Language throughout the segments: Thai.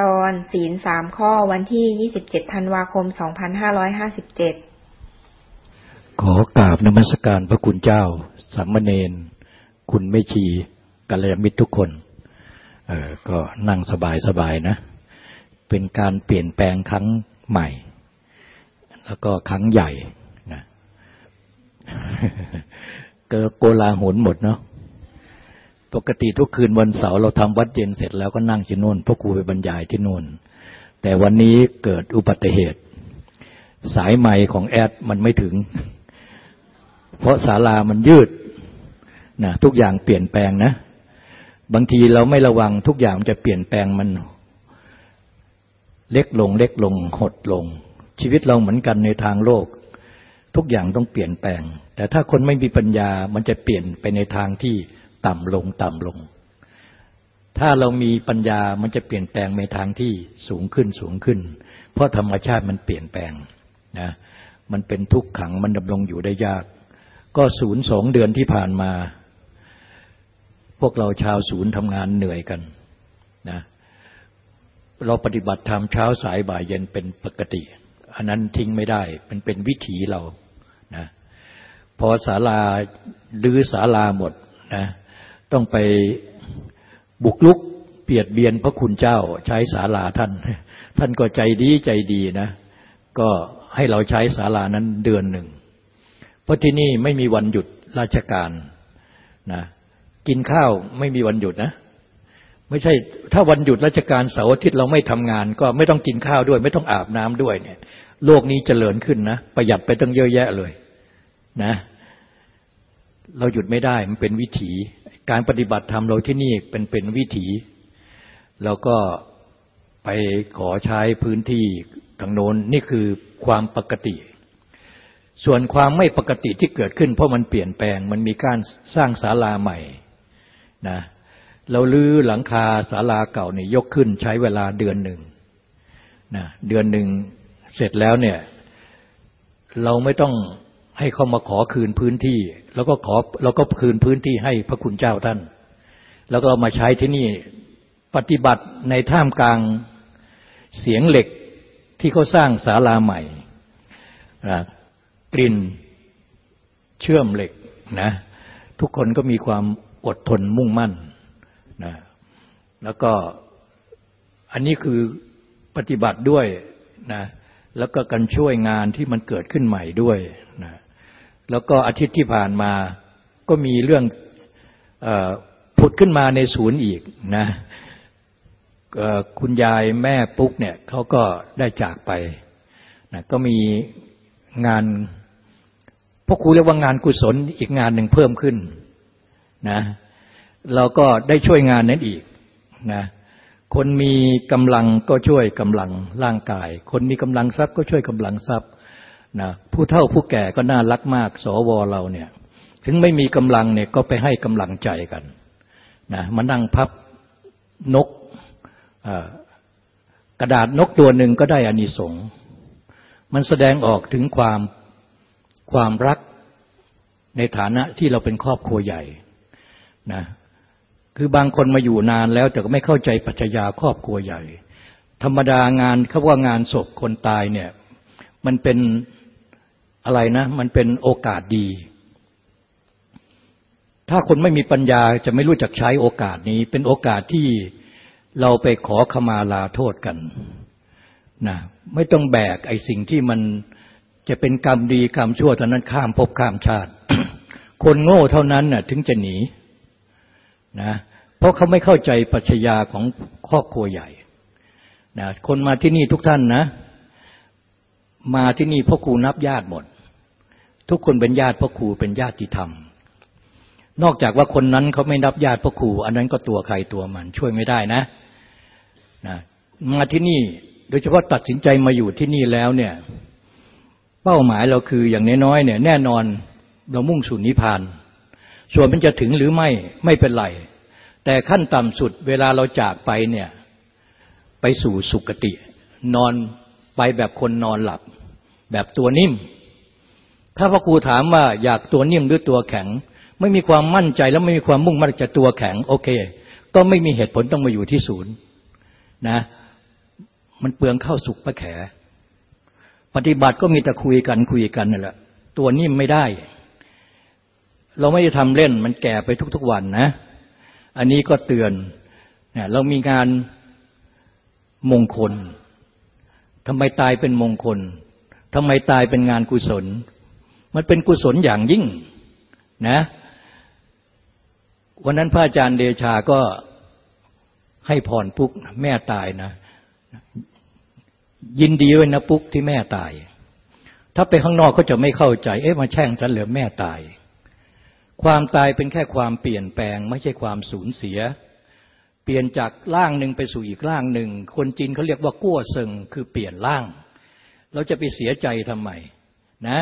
ตอนศีลสามข้อวันที่ยี่สิบเจ็ดธันวาคมสองพันห้าร้อยห้าสิบเจ็ดขอกราบนมัสการพระคุณเจ้า สามเณร คุณไม่ชีกัลยาณมิตรทุกคน เออก็นั่งสบายสบายนะ เป็นการเปลี่ยนแปลงครั้งใหม่ แล้วก็ครั้งใหญ่นะก็โกลาหนหมดเนาะ ปกติทุกคืนวันเสาร์เราทำวัดเย็นเสร็จแล้วก็นั่งที่นู่นพ่อครูไปบรรยายที่นู่น แต่วันนี้เกิดอุบัติเหตุ สายไม้ของแอดมันไม่ถึง เพราะศาลามันยืดนะทุกอย่างเปลี่ยนแปลงนะ บางทีเราไม่ระวังทุกอย่างจะเปลี่ยนแปลงมัน เล็กลง เล็กลงหดลง ชีวิตเราเหมือนกันในทางโลก ทุกอย่างต้องเปลี่ยนแปลง แต่ถ้าคนไม่มีปัญญามันจะเปลี่ยนไปในทางที่ ต่ำลงต่ำลง ถ้าเรามีปัญญามันจะเปลี่ยนแปลงในทางที่สูงขึ้นสูงขึ้น เพราะธรรมชาติมันเปลี่ยนแปลงนะมันเป็นทุกขังมันดำรงอยู่ได้ยาก ก็ศูนย์สองเดือนที่ผ่านมา พวกเราชาวศูนย์ทำงานเหนื่อยกันนะเราปฏิบัติธรรมเช้าสายบ่ายเย็นเป็นปกติ อันนั้นทิ้งไม่ได้เป็นเป็นวิถีเรานะพอศาลาลื้อศาลาหมดนะ ต้องไปบุกลุกเปียดเบียนพระคุณเจ้าใช้ศาลาท่าน ท่านก็ใจดีใจดีนะ ก็ให้เราใช้ศาลานั้นเดือนหนึ่ง เพราะที่นี่ไม่มีวันหยุดราชการนะกินข้าวไม่มีวันหยุดนะ ไม่ใช่ถ้าวันหยุดราชการเสาร์อาทิตย์เราไม่ทำงาน ก็ไม่ต้องกินข้าวด้วย ไม่ต้องอาบน้ำด้วยเนี่ย โลกนี้เจริญขึ้นนะประหยัดไปตั้งเยอะแยะเลยนะ เราหยุดไม่ได้มันเป็นวิถี การปฏิบัติธรรมเราที่นี่เป็นเป็นวิถีเราก็ไปขอใช้พื้นที่ทางโน้นนี่คือความปกติ ส่วนความไม่ปกติที่เกิดขึ้น เพราะมันเปลี่ยนแปลง มันมีการสร้างศาลาใหม่นะเราลื้อหลังคาศาลาเก่าเนี่ยกขึ้นใช้เวลาเดือนหนึ่งนะเดือนหนึ่งเสร็จแล้วเนี่ยเราไม่ต้อง ให้เขามาขอคืนพื้นที่ แล้วก็ขอเราก็คืนพื้นที่ให้พระคุณเจ้าท่าน แล้วก็มาใช้ที่นี่ปฏิบัติในท่ามกลางเสียงเหล็กที่เขาสร้างศาลาใหม่กลิ่นเชื่อมเหล็กนะทุกคนก็มีความอดทนมุ่งมั่นนะแล้วก็อันนี้คือปฏิบัติด้วยนะแล้วก็การช่วยงานที่มันเกิดขึ้นใหม่ด้วยนะ แล้วก็อาทิตย์ที่ผ่านมาก็มีเรื่องอผุดขึ้นมาในศูนย์อีกนะคุณยายแม่ปุ๊กเนี่ยเขาก็ได้จากไปนะก็มีงานพวกครูเรียกว่างานกุศลอีกงานหนึ่งเพิ่มขึ้นนะเราก็ได้ช่วยงานนั้นอีกนะคนมีกำลังก็ช่วยกำลังร่างกาย คนมีกำลังทรัพย์ก็ช่วยกำลังทรัพย์ นะผู้เฒ่าผู้แก่ก็น่ารักมาก สวเราเนี่ย ถึงไม่มีกำลังเนี่ยก็ไปให้กำลังใจกันนะมานั่งพับนกกระดาษนกตัวหนึ่งก็ได้อานิสงส์มันแสดงออกถึงความความรักในฐานะที่เราเป็นครอบครัวใหญ่นะคือบางคนมาอยู่นานแล้วแต่ก็ไม่เข้าใจปัจจยาครอบครัวใหญ่ ธรรมดางานเขาว่างานศพคนตายเนี่ย มันเป็น อะไรนะ มันเป็นโอกาสดี ถ้าคนไม่มีปัญญาจะไม่รู้จักใช้โอกาสนี้ เป็นโอกาสที่เราไปขอขมาลาโทษกันนะไม่ต้องแบกไอ้สิ่งที่มันจะเป็นกรรมดีกรรมชั่วเท่านั้นข้ามภพข้ามชาติ คนโง่เท่านั้นน่ะถึงจะหนีนะเพราะเขาไม่เข้าใจปัจญาของครอบครัวใหญ่นะคนมาที่นี่ทุกท่านนะ มาที่นี่พ่อครูนับญาติหมด ทุกคนเป็นญาติพ่อครูเป็นญาติธรรม นอกจากว่าคนนั้นเขาไม่นับญาติพ่อครู อันนั้นก็ตัวใครตัวมัน ช่วยไม่ได้นะนะมาที่นี่โดยเฉพาะตัดสินใจมาอยู่ที่นี่แล้วเนี่ยเป้าหมายเราคืออย่างน้อยๆเนี่ยแน่นอนเรามุ่งสู่นิพพาน ส่วนมันจะถึงหรือไม่ไม่เป็นไรแต่ขั้นต่ำสุดเวลาเราจากไปเนี่ยไปสู่สุคติ นอนไปแบบคนนอนหลับ แบบตัวนิ่ม ถ้าพระครูถามว่าอยากตัวนิ่มหรือตัวแข็ง ไม่มีความมั่นใจแล้วไม่มีความมุ่งมั่นจะตัวแข็ง โอเค ก็ไม่มีเหตุผลต้องมาอยู่ที่ศูนย์นะ มันเปลืองข้าวสุกปะแข ปฏิบัติก็มีแต่คุยกันคุยกันนั่นแหละตัวนี้ไม่ได้ เราไม่ได้ทำเล่น มันแก่ไปทุก ๆวันนะ อันนี้ก็เตือนเนี่ยเรามีงานมงคลทำไมตายเป็นมงคลทำไมตายเป็นงานกุศล มันเป็นกุศลอย่างยิ่งนะวันนั้นพระอาจารย์เดชาก็ให้พรปุ๊กแม่ตายนะ ยินดีด้วยนะปุ๊กที่แม่ตาย ถ้าไปข้างนอกเขาจะไม่เข้าใจ เอ๊ะมาแช่งฉันเหลือแม่ตาย ความตายเป็นแค่ความเปลี่ยนแปลง ไม่ใช่ความสูญเสีย เปลี่ยนจากร่างหนึ่งไปสู่อีกร่างหนึ่ง คนจีนเขาเรียกว่ากั้วเซิงคือเปลี่ยนร่าง เราจะไปเสียใจทำไมนะ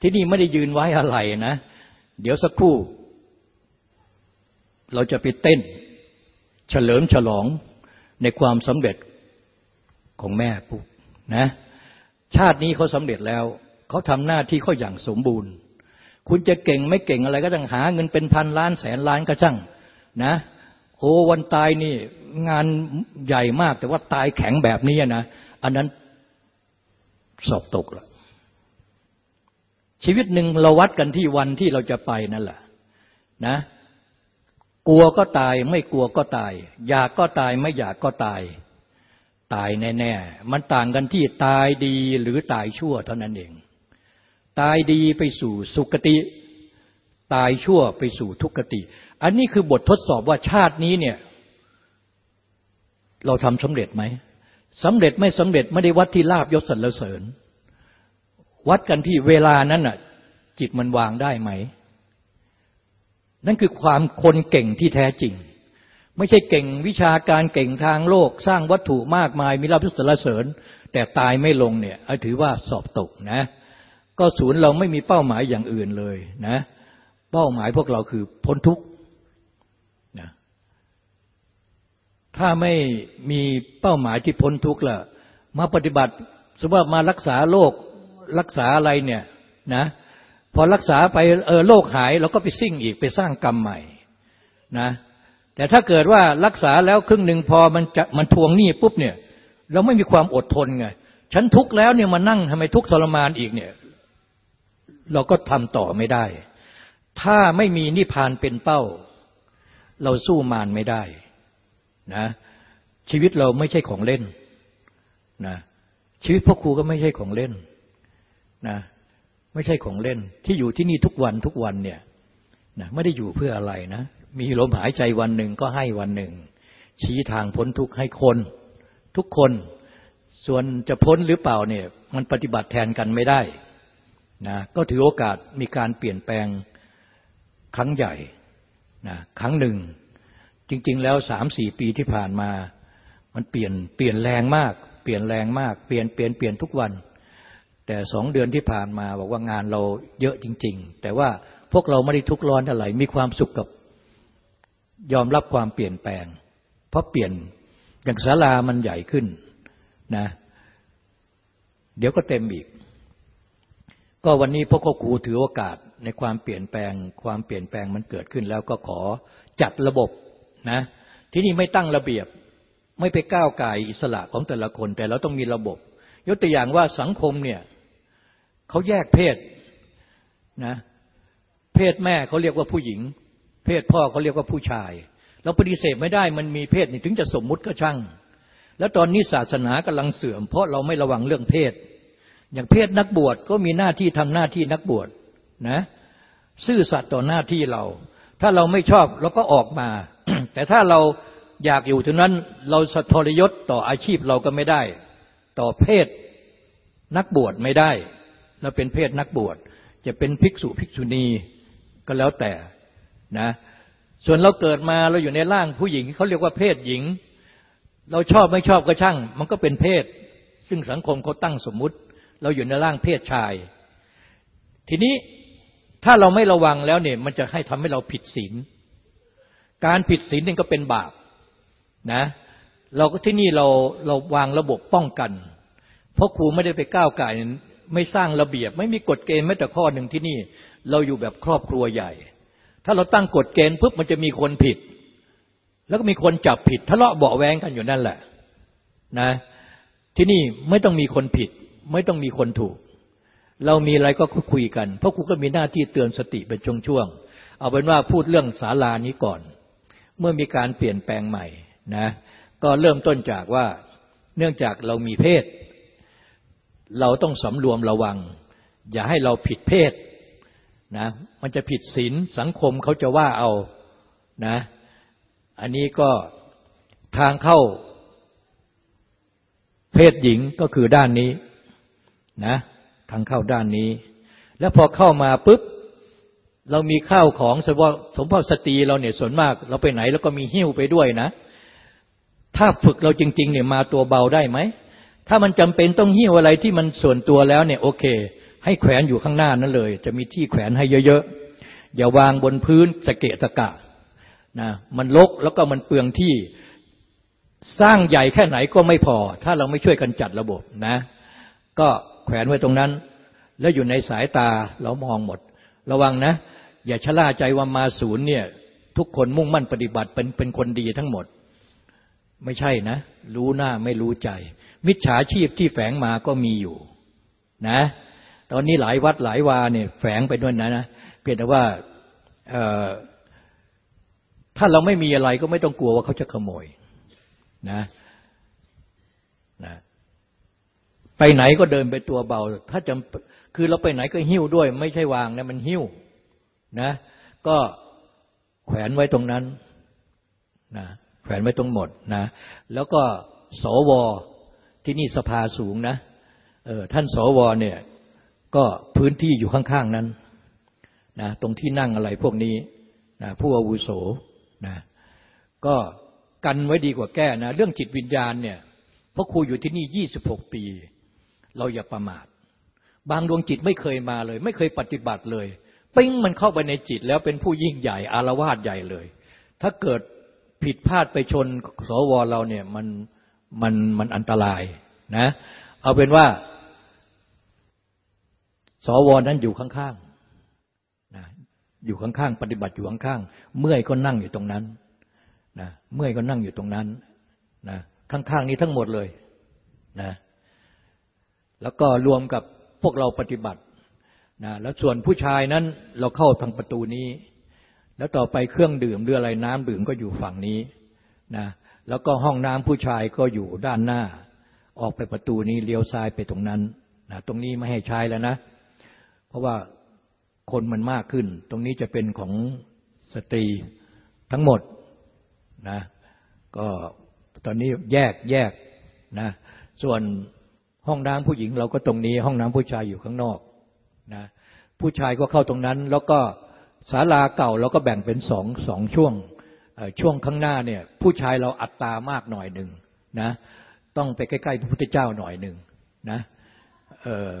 ที่นี่ไม่ได้ยืนไว้อะไรนะ เดี๋ยวสักครู่ เราจะไปเต้น เฉลิมฉลองในความสำเร็จของแม่ปุ๊นะ ชาตินี้เขาสำเร็จแล้วเขาทำหน้าที่เขาอย่างสมบูรณ์ คุณจะเก่งไม่เก่งอะไรก็ต้องหาเงินเป็นพันล้านแสนล้านก็ช่างนะโอ้วันตายนี่งานใหญ่มากแต่ว่าตายแข็งแบบนี้นะ อันนั้นสอบตกละ ชีวิตหนึ่งเราวัดกันที่วันที่เราจะไปนั่นแหละนะกลัวก็ตายไม่กลัวก็ตาย อยากก็ตายไม่อยากก็ตาย ตายแน่ๆ มันต่างกันที่ตายดีหรือตายชั่วเท่านั้นเอง ตายดีไปสู่สุคติ ตายชั่วไปสู่ทุกขติ อันนี้คือบททดสอบว่าชาตินี้เนี่ย เราทำสำเร็จไหมสำเร็จไม่สำเร็จไม่ได้วัดที่ลาบยศสรรเสริญ วัดกันที่เวลานั้นน่ะ จิตมันวางได้ไหม นั่นคือความคนเก่งที่แท้จริง ไม่ใช่เก่งวิชาการเก่งทางโลก สร้างวัตถุมากมายมีลาภยศสรรเสริญ แต่ตายไม่ลงเนี่ยถือว่าสอบตกนะ ก็ศูนย์เราไม่มีเป้าหมายอย่างอื่นเลยนะ เป้าหมายพวกเราคือพ้นทุกข์นะถ้าไม่มีเป้าหมายที่พ้นทุกข์ล่ะมาปฏิบัติสมมติว่ามารักษาโรค รักษาอะไรเนี่ยนะพอรักษาไปเออโรคหายเราก็ไปซิ่งอีกไปสร้างกรรมใหม่นะแต่ถ้าเกิดว่ารักษาแล้วครึ่งหนึ่งพอมันจะมันทวงหนี้ปุ๊บเนี่ย เราไม่มีความอดทนไงฉันทุกข์แล้วเนี่ยมานั่งทำไมทุกข์ทรมานอีกเนี่ย เราก็ทำต่อไม่ได้ ถ้าไม่มีนิพพานเป็นเป้า เราสู้มารไม่ได้นะชีวิตเราไม่ใช่ของเล่นนะชีวิตพ่อครูก็ไม่ใช่ของเล่น นะไม่ใช่ของเล่นที่อยู่ที่นี่ทุกวันทุกวันเนี่ยนะไม่ได้อยู่เพื่ออะไรนะ มีลมหายใจวันหนึ่งก็ให้วันหนึ่ง ชี้ทางพ้นทุกข์ให้คน ทุกคนส่วนจะพ้นหรือเปล่าเนี่ยมันปฏิบัติแทนกันไม่ได้นะก็ถือโอกาสมีการเปลี่ยนแปลงครั้งใหญ่นะครั้งหนึ่ง จริง ๆ แล้วสามสี่ปีที่ผ่านมา มันเปลี่ยนเปลี่ยนแรงมาก เปลี่ยนแรงมาก เปลี่ยนเปลี่ยนเปลี่ยนทุกวัน แต่สองเดือนที่ผ่านมาบอกว่างานเราเยอะจริง ๆ แต่ว่าพวกเราไม่ได้ทุกข์ร้อนเท่าไรมีความสุขกับยอมรับความเปลี่ยนแปลง เพราะเปลี่ยนอย่างศาลามันใหญ่ขึ้นนะเดี๋ยวก็เต็มอีก ก็วันนี้พวกครูถือโอกาสในความเปลี่ยนแปลง ความเปลี่ยนแปลงมันเกิดขึ้นแล้วก็ขอจัดระบบนะที่นี่ไม่ตั้งระเบียบไม่ไปก้าวไก่อิสระของแต่ละคน แต่เราต้องมีระบบ ยกตัวอย่างว่าสังคมเนี่ย เขาแยกเพศนะเพศแม่เขาเรียกว่าผู้หญิง เพศพ่อเขาเรียกว่าผู้ชาย เราปฏิเสธไม่ได้มันมีเพศนี่ถึงจะสมมุติก็ช่าง แล้วตอนนี้ศาสนากำลังเสื่อม เพราะเราไม่ระวังเรื่องเพศ อย่างเพศนักบวชก็มีหน้าที่ทำหน้าที่นักบวชนะซื่อสัตย์ต่อหน้าที่เรา ถ้าเราไม่ชอบเราก็ออกมา แต่ถ้าเราอยากอยู่ถึงนั้นเราสะทรยศต่ออาชีพเราก็ไม่ได้ ต่อเพศนักบวชไม่ได้ เราเป็นเพศนักบวช จะเป็นภิกษุภิกษุณีก็แล้วแต่นะส่วนเราเกิดมาเราอยู่ในร่างผู้หญิงเขาเรียกว่าเพศหญิง เราชอบไม่ชอบก็ช่าง มันก็เป็นเพศ ซึ่งสังคมเขาตั้งสมมุติ เราอยู่ในร่างเพศชาย ทีนี้ถ้าเราไม่ระวังแล้วเนี่ย มันจะให้ทำให้เราผิดศีลการผิดศีลนี่ก็เป็นบาปนะเราก็ที่นี่เราเราวางระบบป้องกัน เพราะครูไม่ได้ไปก้าวไก่ ไม่สร้างระเบียบ ไม่มีกฎเกณฑ์แม้แต่ข้อหนึ่งที่นี่ เราอยู่แบบครอบครัวใหญ่ ถ้าเราตั้งกฎเกณฑ์ปุ๊บมันจะมีคนผิด แล้วก็มีคนจับผิดทะเลาะเบาแวงกันอยู่นั่นแหละนะ ที่นี่ไม่ต้องมีคนผิด ไม่ต้องมีคนถูก เรามีอะไรก็คุยกัน เพราะครูก็มีหน้าที่เตือนสติเป็นช่วงๆเอาเป็นว่าพูดเรื่องศาลานี้ก่อน เมื่อมีการเปลี่ยนแปลงใหม่นะ ก็เริ่มต้นจากว่าเนื่องจากเรามีเพศ เราต้องสำรวมระวัง อย่าให้เราผิดเพศนะมันจะผิดศีลสังคมเขาจะว่าเอานะอันนี้ก็ทางเข้าเพศหญิงก็คือด้านนี้นะทางเข้าด้านนี้ แล้วพอเข้ามาปุ๊บเรามีข้าวของสมว่าสมภาสตรีเราเนี่ยส่วนมาก เราไปไหนแล้วก็มีหิ้วไปด้วยนะ ถ้าฝึกเราจริง ๆ เนี่ยมาตัวเบาได้ไหม ถ้ามันจำเป็นต้องหิ้วอะไรที่มันส่วนตัวแล้วเนี่ยโอเค ให้แขวนอยู่ข้างหน้านั่นเลย จะมีที่แขวนให้เยอะๆ อย่าวางบนพื้นสะเกะสะกะนะมันลกแล้วก็มันเปลืองที่สร้างใหญ่แค่ไหนก็ไม่พอ ถ้าเราไม่ช่วยกันจัดระบบนะ ก็แขวนไว้ตรงนั้น แล้วอยู่ในสายตาเรามองหมด ระวังนะ อย่าชะล่าใจว่ามาศูนย์เนี่ยทุกคนมุ่งมั่นปฏิบัติเป็นเป็นคนดีทั้งหมด ไม่ใช่นะ รู้หน้าไม่รู้ใจ มิจฉาชีพที่แฝงมาก็มีอยู่นะ ตอนนี้หลายวัดหลายวาเนี่ยแฝงไปด้วยนะนะเพียงแต่ว่าถ้าเราไม่มีอะไรก็ไม่ต้องกลัวว่าเขาจะขโมยนะนะไปไหนก็เดินไปตัวเบา ถ้าจำคือเราไปไหนก็หิ้วด้วย ไม่ใช่วางนะมันหิ้วนะ ก็แขวนไว้ตรงนั้นนะแขวนไว้ตรงหมดนะ แล้วก็สว ที่นี่สภาสูงนะเออท่านสวเนี่ยก็พื้นที่อยู่ข้างๆนั้นนะตรงที่นั่งอะไรพวกนี้นะผู้อาวุโสนะก็กันไว้ดีกว่าแก้นะเรื่องจิตวิญญาณเนี่ยพราะครูอยู่ที่นี่ยี่สิบหกปี เราอย่าประมาท บางดวงจิตไม่เคยมาเลย ไม่เคยปฏิบัติเลยปิ้งมันเข้าไปในจิตแล้วเป็นผู้ยิ่งใหญ่อารวาสใหญ่เลย ถ้าเกิดผิดพลาดไปชนสวเราเนี่ยมัน มันมันอันตรายนะเอาเป็นว่า สวนั้นอยู่ข้างๆนะอยู่ข้างๆปฏิบัติอยู่ข้างๆเมื่อยก็นั่งอยู่ตรงนั้นนะเมื่อยก็นั่งอยู่ตรงนั้นนะข้างๆนี้ทั้งหมดเลยนะแล้วก็รวมกับพวกเราปฏิบัตินะแล้วส่วนผู้ชายนั้นเราเข้าทางประตูนี้ แล้วต่อไปเครื่องดื่มหรืออะไรน้ำดื่มก็อยู่ฝั่งนี้นะ แล้วก็ห้องน้ำผู้ชายก็อยู่ด้านหน้า ออกไปประตูนี้เลี้ยวซ้ายไปตรงนั้นนะตรงนี้ไม่ให้ใช้แล้วนะ เพราะว่าคนมันมากขึ้น ตรงนี้จะเป็นของสตรีทั้งหมดนะก็ตอนนี้แยกแยกนะส่วนห้องน้ำผู้หญิงเราก็ตรงนี้ ห้องน้ำผู้ชายอยู่ข้างนอกนะผู้ชายก็เข้าตรงนั้น แล้วก็ศาลาเก่าเราก็แบ่งเป็นสองสองช่วง ช่วงข้างหน้าเนี่ยผู้ชายเราอัตตามากหน่อยหนึ่งนะต้องไปใกล้ๆพระพุทธเจ้าหน่อยหนึ่งนะออ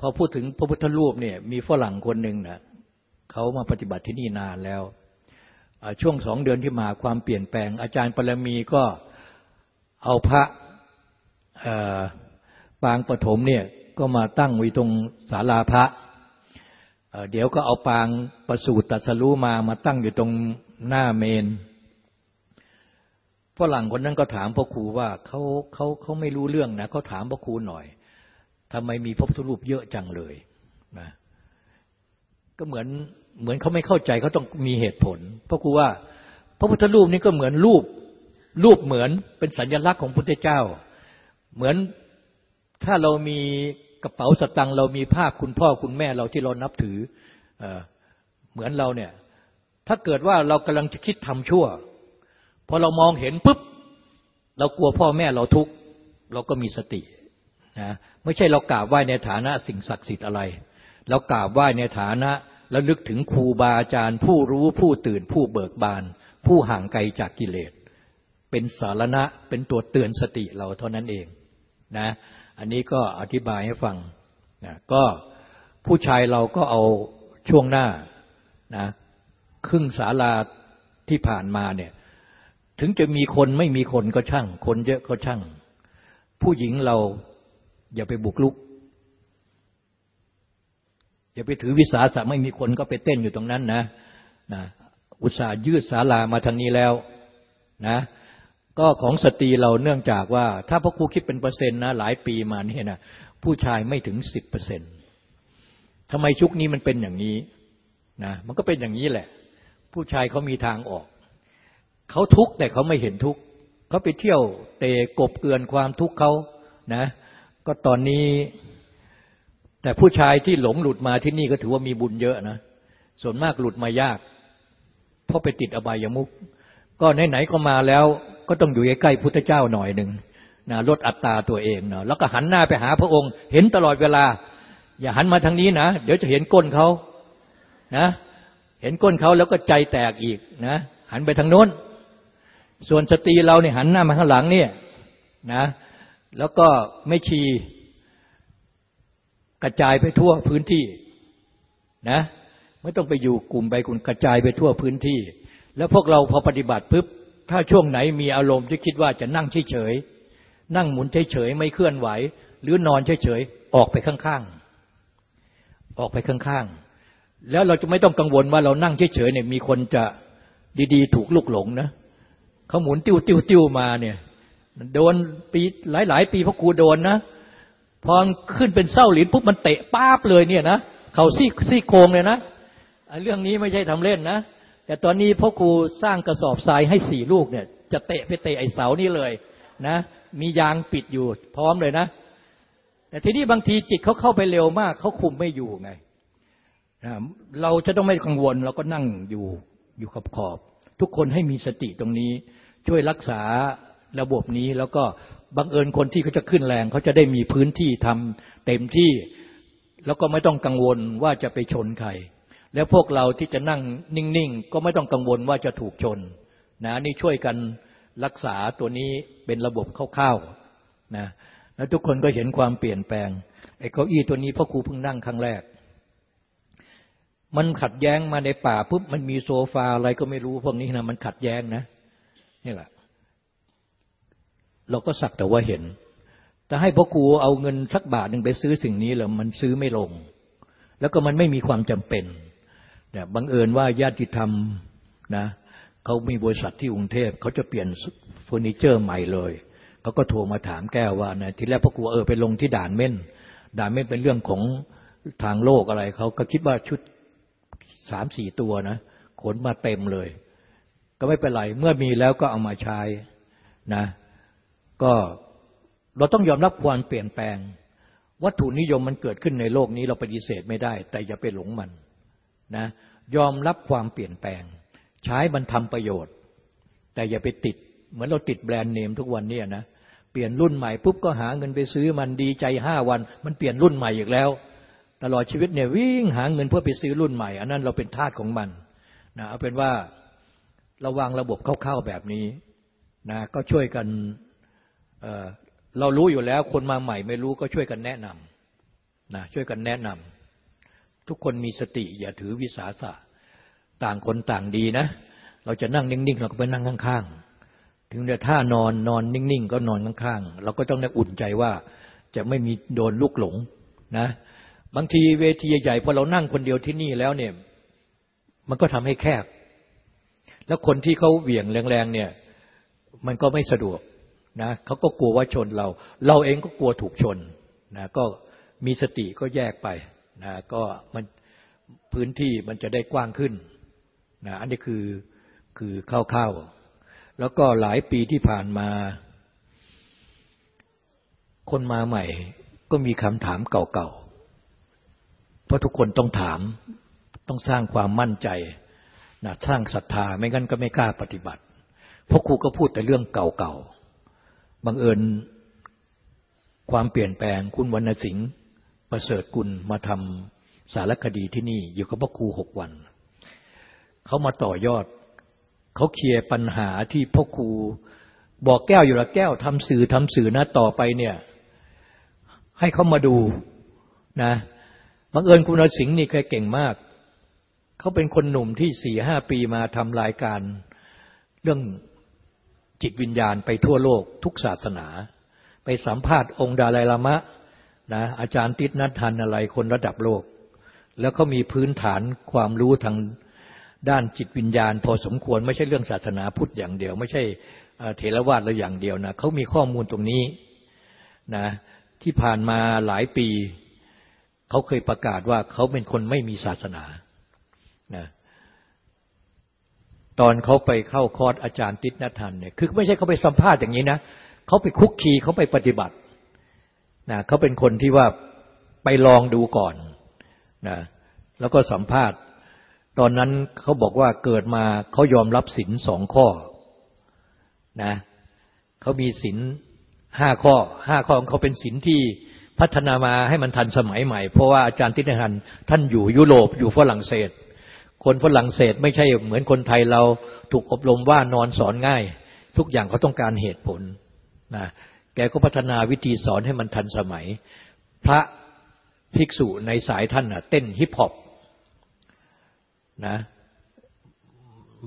พอพูดถึงพระพุทธรูปเนี่ยมีฝรั่งคนหนึ่งนะเขามาปฏิบัติที่นี่นานแล้ว ช่วงสองเดือนที่มาความเปลี่ยนแปลง อาจารย์ปรมีก็เอาพระปางปฐมเนี่ยก็มาตั้งไว้ตรงศาลาพระเดี๋ยวก็เอาปางประสูตรตัสรู้มามาตั้งอยู่ตรงหน้าเมน ฝรั่งคนนั้นก็ถามพ่อครูว่าเขาเขาเขาไม่รู้เรื่องนะเขาถามพ่อครูหน่อยทำไมมีพระพุทธรูปเยอะจังเลยนะก็เหมือนเหมือนเขาไม่เข้าใจเขาต้องมีเหตุผลพระครูว่า พระพุทธรูปนี้ก็เหมือนรูปรูปเหมือนเป็นสัญลักษณ์ของพุทธเจ้า เหมือนถ้าเรามีกระเป๋าสตังค์เรามีภาพคุณพ่อคุณแม่เราที่เรานับถือเหมือนเราเนี่ย ถ้าเกิดว่าเรากำลังจะคิดทำชั่ว พอเรามองเห็นปุ๊บเรากลัวพ่อแม่เราทุกข์เราก็มีสตินะไม่ใช่เรากราบไหว้ในฐานะสิ่งศักดิ์สิทธิ์อะไร เรากราบไหว้ในฐานะแล้วลึกถึงครูบาอาจารย์ ผู้รู้ผู้ตื่นผู้เบิกบาน ผู้ห่างไกลจากกิเลส เป็นสารณะเป็นตัวเตือนสติเราเท่านั้นเองนะอันนี้ก็อธิบายให้ฟังนะก็ผู้ชายเราก็เอาช่วงหน้านะครึ่งศาลาที่ผ่านมาเนี่ย ถึงจะมีคนไม่มีคนก็ช่าง คนเยอะก็ช่าง ผู้หญิงเราอย่าไปบุกลุก อย่าไปถือวิสาสะไม่มีคนก็ไปเต้นอยู่ตรงนั้นนะนะอุตส่าห์ยืดศาลามาทางนี้แล้วนะก็ของสตรีเราเนื่องจากว่า ถ้าพ่อครูคิดเป็นเปอร์เซ็นต์นะหลายปีมานี่นะผู้ชายไม่ถึงสิบเปอร์เซ็นต์ทำไมชุกนี้มันเป็นอย่างนี้นะมันก็เป็นอย่างนี้แหละ ผู้ชายเขามีทางออก เขาทุกข์แต่เขาไม่เห็นทุกข์เขาไปเที่ยวเตะกบเกลื่อนความทุกข์เขานะ ก็ตอนนี้ แต่ผู้ชายที่หลงหลุดมาที่นี่ก็ถือว่ามีบุญเยอะนะส่วนมากหลุดมายาก เพราะไปติดอบายามุกก็ไหนๆก็มาแล้วก็ต้องอยู่ใกล้ๆพุทธเจ้าหน่อยหนึ่งนะลดอัตตาตัวเองเนาะแล้วก็หันหน้าไปหาพระองค์ เห็นตลอดเวลา อย่าหันมาทางนี้นะ เดี๋ยวจะเห็นก้นเขานะ เห็นก้นเขาแล้วก็ใจแตกอีกนะ หันไปทางโน้น ส่วนสตรีเราเนี่ยหันหน้ามาข้างหลังเนี่ยนะแล้วก็ไม่ชีกระจายไปทั่วพื้นที่นะไม่ต้องไปอยู่กลุ่มใบกุลกระจายไปทั่วพื้นที่ แล้วพวกเราพอปฏิบัติปุ๊บถ้าช่วงไหนมีอารมณ์ที่คิดว่าจะนั่งเฉยๆนั่งหมุนเฉยๆไม่เคลื่อนไหว หรือนอนเฉยๆออกไปข้างๆ ออกไปข้างๆ แล้วเราจะไม่ต้องกังวลว่าเรานั่งเฉยๆเนี่ยมีคนจะดีๆ ถูกลุกหลงนะเขาหมุนติ้วติ้วติ้วมาเนี่ย โดนปีหลายๆปีพระครูโดนนะ พอขึ้นเป็นเศร้าหลินปุ๊บมันเตะป้าบเลยเนี่ยนะเขาซี่ซี่โครงเลยนะเรื่องนี้ไม่ใช่ทำเล่นนะ แต่ตอนนี้พ่อครูสร้างกระสอบทรายให้สี่ลูกเนี่ย จะเตะไปเตะไอเสานี่เลยนะ มียางปิดอยู่พร้อมเลยนะ แต่ทีนี้บางทีจิตเขาเข้าไปเร็วมากเขาคุมไม่อยู่ไงเราจะต้องไม่กังวลเราก็นั่งอยู่อยู่ขอบขอบ ทุกคนให้มีสติตรงนี้ ช่วยรักษาระบบนี้แล้วก็บังเอิญคนที่เขาจะขึ้นแรงเขาจะได้มีพื้นที่ทำเต็มที่แล้วก็ไม่ต้องกังวลว่าจะไปชนใคร แล้วพวกเราที่จะนั่งนิ่งๆ ก็ไม่ต้องกังวลว่าจะถูกชนนะนี่ช่วยกันรักษาตัวนี้เป็นระบบคร่าวๆนะแล้วทุกคนก็เห็นความเปลี่ยนแปลงไอ้เก้าอี้ตัวนี้พ่อครูเพิ่งนั่งครั้งแรก มันขัดแย้งมาในป่าปุ๊บมันมีโซฟาอะไรก็ไม่รู้พวกนี้นะมันขัดแย้งนะ นี่แหละ เราก็สักแต่ว่าเห็น แต่ให้พ่อครูเอาเงินสักบาทหนึ่งไปซื้อสิ่งนี้แล้วมันซื้อไม่ลง แล้วก็มันไม่มีความจำเป็นเนี่ยบังเอิญว่าญาติธรรมนะเขามีบริษัทที่กรุงเทพเขาจะเปลี่ยนเฟอร์นิเจอร์ใหม่เลยเขาก็โทรมาถามแก้วว่านะทีแรกพ่อครูเออไปลงที่ด่านเม่นด่านเม่นเป็นเรื่องของทางโลกอะไรเขาก็คิดว่าชุดสามสี่ตัวนะขนมาเต็มเลย ก็ไม่เป็นไร เมื่อมีแล้วก็เอามาใช้นะ ก็เราต้องยอมรับความเปลี่ยนแปลง วัตถุนิยมมันเกิดขึ้นในโลกนี้เราปฏิเสธไม่ได้ แต่อย่าไปหลงมันนะยอมรับความเปลี่ยนแปลง ใช้มันทำประโยชน์ แต่อย่าไปติด เหมือนเราติดแบรนด์เนมทุกวันเนี้นะเปลี่ยนรุ่นใหม่ปุ๊บก็หาเงินไปซื้อมันดีใจห้าวัน มันเปลี่ยนรุ่นใหม่อีกแล้ว ตลอดชีวิตเนี่ยวิ่งหาเงินเพื่อไปซื้อรุ่นใหม่ อันนั้นเราเป็นทาสของมันนะเอาเป็นว่า ระวังระบบเข้าๆแบบนี้นะก็ช่วยกันเเรารู้อยู่แล้วคนมาใหม่ไม่รู้ก็ช่วยกันแนะนำนะช่วยกันแนะนำทุกคนมีสติอย่าถือวิสาสะต่างคนต่างดีนะ เราจะนั่งนิ่งๆ เราก็ไปนั่งข้างๆ ถึงจะท่านอนนอนนิ่งๆ ก็นอนข้างๆ เราก็ต้องได้อุ่นใจว่าจะไม่มีโดนลูกหลงนะบางทีเวทีใหญ่พอเรานั่งคนเดียวที่นี่แล้วเนี่ย มันก็ทำให้แคบ แล้วคนที่เขาเหวี่ยงแรงๆเนี่ย มันก็ไม่สะดวกนะเขาก็กลัวว่าชนเรา เราเองก็กลัวถูกชนนะก็มีสติก็แยกไปนะก็มันพื้นที่มันจะได้กว้างขึ้นนะอันนี้คือคือเข้าๆแล้วก็หลายปีที่ผ่านมา คนมาใหม่ก็มีคำถามเก่าๆ เพราะทุกคนต้องถามต้องสร้างความมั่นใจ นะสร้างศรัทธาไม่งั้นก็ไม่กล้าปฏิบัติ เพราะครูก็พูดแต่เรื่องเก่าๆบังเอิญความเปลี่ยนแปลงคุณวรรณสิงห์ประเสริฐกุลมาทำสารคดีที่นี่อยู่กับพระครูหกวัน เขามาต่อยอด เขาเคลียร์ปัญหาที่พ่อครูบอกแก้วอยู่ละแก้วทำสื่อทำสื่อนะต่อไปเนี่ยให้เขามาดูนะบังเอิญคุณนสิงห์นี่เคยเก่งมาก เขาเป็นคนหนุ่มที่สี่ห้าปีมาทำรายการเรื่องจิตวิญญาณไปทั่วโลกทุกศาสนา ไปสัมภาษณ์องค์ดาลายลามะนะอาจารย์ติดนัดทันอะไรคนระดับโลก แล้วเขามีพื้นฐานความรู้ทางด้านจิตวิญญาณ พอสมควรไม่ใช่เรื่องศาสนาพุทธอย่างเดียว ไม่ใช่เถรวาทเราอย่างเดียวนะเขามีข้อมูลตรงนี้นะที่ผ่านมาหลายปี เขาเคยประกาศว่าเขาเป็นคนไม่มีศาสนา นะตอนเขาไปเข้าคอร์สอาจารย์ติษนทันเนี่ยคือไม่ใช่เขาไปสัมภาษณ์อย่างนี้นะเขาไปคุกคีเขาไปปฏิบัตินะเขาเป็นคนที่ว่าไปลองดูก่อนนะแล้วก็สัมภาษณ์ ตอนนั้นเขาบอกว่าเกิดมาเขายอมรับศีลสองข้อนะเขามีศีลห้าข้อห้าข้อของเขาเป็นศีลที่พัฒนามาให้มันทันสมัยใหม่ เพราะว่าอาจารย์ติณหันท่านอยู่ยุโรปอยู่ฝรั่งเศส คนฝรั่งเศสไม่ใช่เหมือนคนไทยเราถูกอบรมว่านอนสอนง่าย ทุกอย่างเขาต้องการเหตุผลนะแกก็พัฒนาวิธีสอนให้มันทันสมัย พระภิกษุในสายท่านนะเต้นฮิปฮอปนะ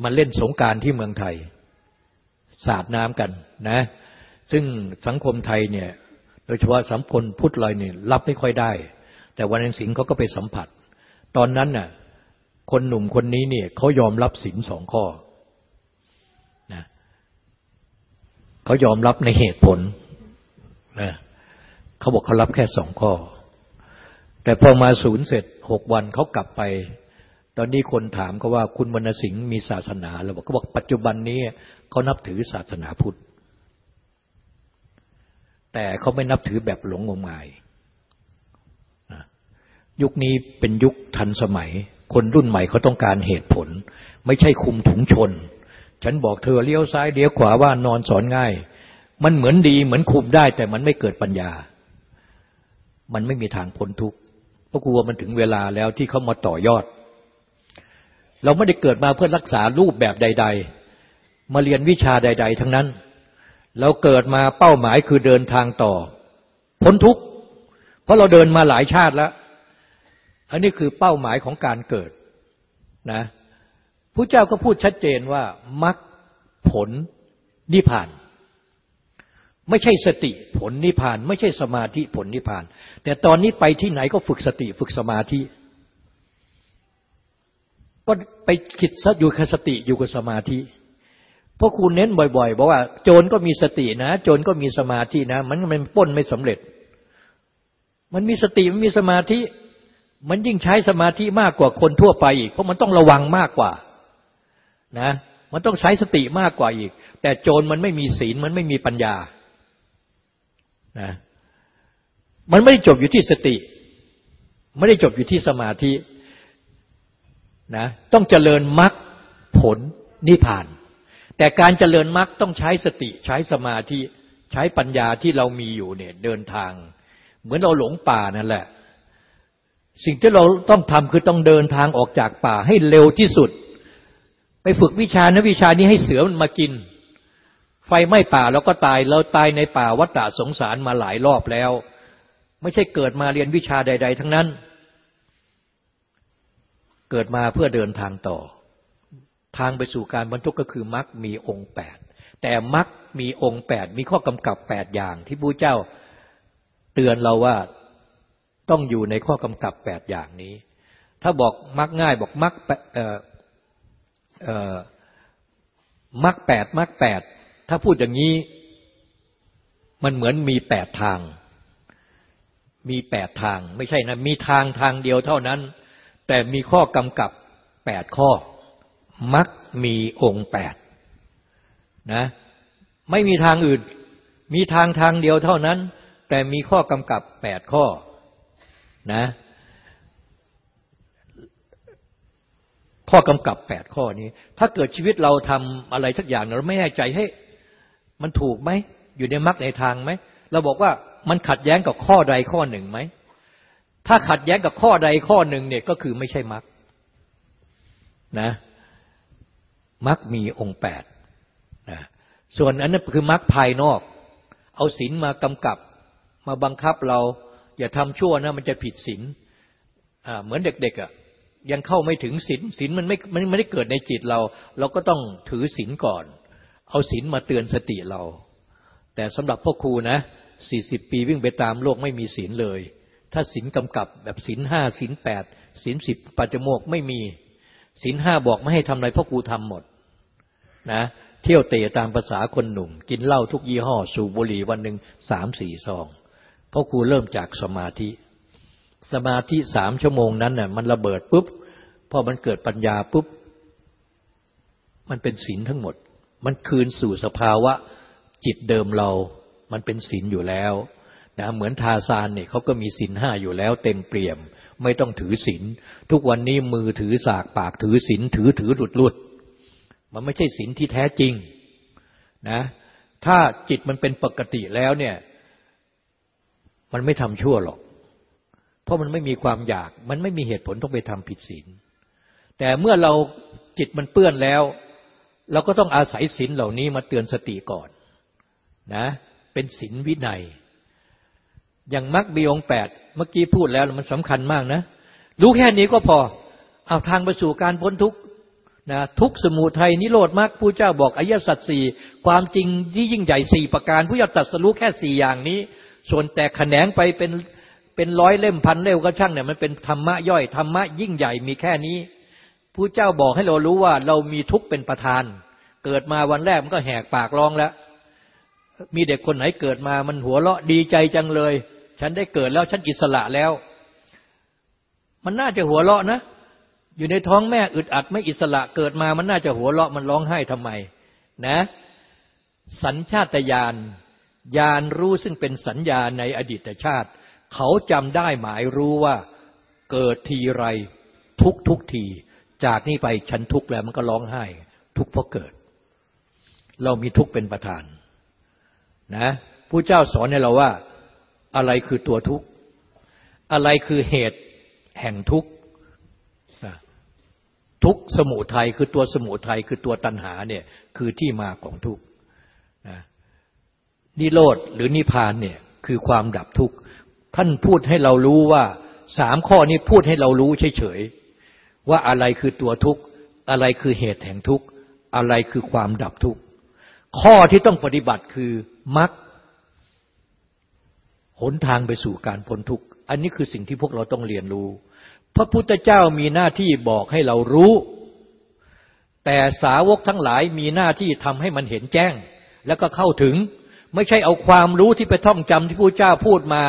มันเล่นสงการที่เมืองไทย สาดน้ำกันนะ ซึ่งสังคมไทยเนี่ย โดยเฉพาะสังคมพุทธเลยเนี่ยรับไม่ค่อยได้ แต่วันนังสิงเขาก็ไปสัมผัส ตอนนั้นน่ะ คนหนุ่มคนนี้เนี่ยเขายอมรับศีลสองข้อนะเขายอมรับในเหตุผลนะเขาบอกเขารับแค่สองข้อ แต่พอมาศูนย์เสร็จหกวันเขากลับไป ตอนนี้คนถามเขาว่าคุณวรรณสิงห์มีศาสนาเราบอกเขาบอกปัจจุบันนี้เขานับถือศาสนาพุทธ แต่เขาไม่นับถือแบบหลงงมงายยุคนี้เป็นยุคทันสมัย คนรุ่นใหม่เขาต้องการเหตุผล ไม่ใช่คุมถุงชน ฉันบอกเธอเลี้ยวซ้ายเลี้ยวขวาว่านอนสอนง่าย มันเหมือนดีเหมือนคุมได้ แต่มันไม่เกิดปัญญา มันไม่มีทางพ้นทุกข์เพราะกลัวมันถึงเวลาแล้วที่เขามาต่อยอด เราไม่ได้เกิดมาเพื่อรักษารูปแบบใด ๆ มาเรียนวิชาใด ๆ ทั้งนั้น เราเกิดมาเป้าหมายคือเดินทางต่อ พ้นทุกข์เพราะเราเดินมาหลายชาติแล้ว อันนี้คือเป้าหมายของการเกิดนะพระเจ้าก็พูดชัดเจนว่ามรรคผลนิพพาน ไม่ใช่สติผลนิพพาน ไม่ใช่สมาธิผลนิพพาน แต่ตอนนี้ไปที่ไหนก็ฝึกสติฝึกสมาธิ ก็ไปคิดซะอยู่กับสติอยู่กับสมาธิเพราะคุณเน้นบ่อยๆบอกว่า โจรก็มีสตินะ โจรก็มีสมาธินะ มันมันป้นไม่สำเร็จ มันมีสติมันมีสมาธิ มันยิ่งใช้สมาธิมากกว่าคนทั่วไปอีก เพราะมันต้องระวังมากกว่า นะ มันต้องใช้สติมากกว่าอีก แต่โจรมันไม่มีศีลมันไม่มีปัญญา นะ มันไม่ได้จบอยู่ที่สติ ไม่ได้จบอยู่ที่สมาธิ นะ ต้องเจริญมรรคผลนิพพาน แต่การเจริญมรรคต้องใช้สติ ใช้สมาธิ ใช้ปัญญาที่เรามีอยู่เนี่ย เดินทาง เหมือนเราหลงป่านั่นแหละ สิ่งที่เราต้องทำคือต้องเดินทางออกจากป่าให้เร็วที่สุด ไปฝึกวิชานะวิชานี้ให้เสือมันมากิน ไฟไหม้ป่าแล้วก็ตายเราตายในป่าวัฏฏะสงสารมาหลายรอบแล้ว ไม่ใช่เกิดมาเรียนวิชาใด ๆ ทั้งนั้น เกิดมาเพื่อเดินทางต่อ ทางไปสู่การบรรทุกก็คือมรรคมีองค์แปดแต่มรรคมีองค์แปดมีข้อกำกับแปดอย่างที่พระเจ้าเตือนเราว่า ต้องอยู่ในข้อกำกับแปดอย่างนี้ ถ้าบอกมรรคง่ายบอกมรรคเอ่อเอ่อมรรคแปดมรรคแปดถ้าพูดอย่างนี้มันเหมือนมีแปดทาง มีแปดทาง ไม่ใช่นะ มีทางทางเดียวเท่านั้น แต่มีข้อกำกับแปดข้อ มักมีองค์แปดนะ ไม่มีทางอื่น มีทางทางเดียวเท่านั้น แต่มีข้อกำกับแปดข้อ นะ ข้อกำกับแปดข้อนี้ ถ้าเกิดชีวิตเราทำอะไรสักอย่างเราไม่แน่ใจให้มันถูกไหม อยู่ในมรรคในทางไหม เราบอกว่ามันขัดแย้งกับข้อใดข้อหนึ่งไหม ถ้าขัดแย้งกับข้อใดข้อหนึ่งเนี่ยก็คือไม่ใช่มรรคนะมรรคมีองค์แปดนะส่วนอันนั้นคือมรรคภายนอก เอาศีลมากำกับ มาบังคับเรา อย่าทำชั่วนะมันจะผิดศีลเหมือนเด็กๆอะยังเข้าไม่ถึงศีลศีลมันไม่มันไม่ได้เกิดในจิตเรา เราก็ต้องถือศีลก่อน เอาศีลมาเตือนสติเรา แต่สำหรับพ่อครูนะสี่สิบปีวิ่งไปตามโลกไม่มีศีลเลย ถ้าศีลกำกับแบบศีลห้าศีลแปดศีลสิบปัจจโมกไม่มีศีลห้าบอกไม่ให้ทำอะไรพ่อครูทำหมดนะเที่ยวเตะตามภาษาคนหนุ่ม กินเหล้าทุกยี่ห้อ สูบบุหรี่วันหนึ่งสามสี่ซอง ราะครูเริ่มจากสมาธิ สมาธิสามชั่วโมงนั้นน่ะมันระเบิดปุ๊บพอมันเกิดปัญญาปุ๊บ มันเป็นศีลทั้งหมด มันคืนสู่สภาวะจิตเดิมเรา มันเป็นศีลอยู่แล้วนะเหมือนทาซานเนี่ยเขาก็มีศีลห้าอยู่แล้ว เต็มเปี่ยม ไม่ต้องถือศีลทุกวันนี้มือถือสากปากถือศีลถือถือหลุดหลุดมันไม่ใช่ศีลที่แท้จริงนะถ้าจิตมันเป็นปกติแล้วเนี่ย มันไม่ทำชั่วหรอก เพราะมันไม่มีความอยาก มันไม่มีเหตุผลต้องไปทำผิดศีล แต่เมื่อเราจิตมันเปื้อนแล้ว เราก็ต้องอาศัยศีลเหล่านี้มาเตือนสติก่อนนะเป็นศีลวินัย อย่างมรรคบีองแปดเมื่อกี้พูดแล้วมันสำคัญมากนะ รู้แค่นี้ก็พอ เอาทางไปสู่การพ้นทุกข์นะทุกสมุทัยนิโรธมรรคผู้เจ้าบอกอริยสัจสี่ความจริงที่ยิ่งใหญ่สี่ประการผู้เจ้าตรัสรู้แค่สี่อย่างนี้ ส่วนแต่แขนงไปเป็นเป็นร้อยเล่มพันเล่มก็ช่างเนี่ยมันเป็นธรรมะย่อยธรรมะยิ่งใหญ่มีแค่นี้ผู้เจ้าบอกให้เรารู้ว่าเรามีทุกข์เป็นประธาน เกิดมาวันแรกมันก็แหกปากร้องแล้ว มีเด็กคนไหนเกิดมามันหัวเราะดีใจจังเลย ฉันได้เกิดแล้วฉันอิสระแล้ว มันน่าจะหัวเราะนะ อยู่ในท้องแม่อึดอัดไม่อิสระเกิดมามันน่าจะหัวเราะมันร้องไห้ทำไม นะ สัญชาตญาณ ญาณรู้ซึ่งเป็นสัญญาในอดีตชาติ เขาจำได้หมายรู้ว่าเกิดทีไรทุกทุกที จากนี้ไปฉันทุกแล้วมันก็ร้องไห้ ทุกเพราะเกิด เรามีทุกเป็นประธานนะผู้เจ้าสอนให้เราว่าอะไรคือตัวทุกข์อะไรคือเหตุแห่งทุกข์ทุกสมุทัยคือตัวสมุทัยคือตัวตัณหาเนี่ยคือที่มาของทุกนะ นิโรธหรือนิพานเนี่ยคือความดับทุกข์ ท่านพูดให้เรารู้ว่าสามข้อนี้พูดให้เรารู้เฉยๆว่าอะไรคือตัวทุกข์ อะไรคือเหตุแห่งทุกข์ อะไรคือความดับทุกข์ ข้อที่ต้องปฏิบัติคือมรรคหนทางไปสู่การพ้นทุกข์อันนี้คือสิ่งที่พวกเราต้องเรียนรู้ พระพุทธเจ้ามีหน้าที่บอกให้เรารู้ แต่สาวกทั้งหลายมีหน้าที่ทำให้มันเห็นแจ้ง แล้วก็เข้าถึง ไม่ใช่เอาความรู้ที่ไปท่องจำที่พระเจ้าพูดมา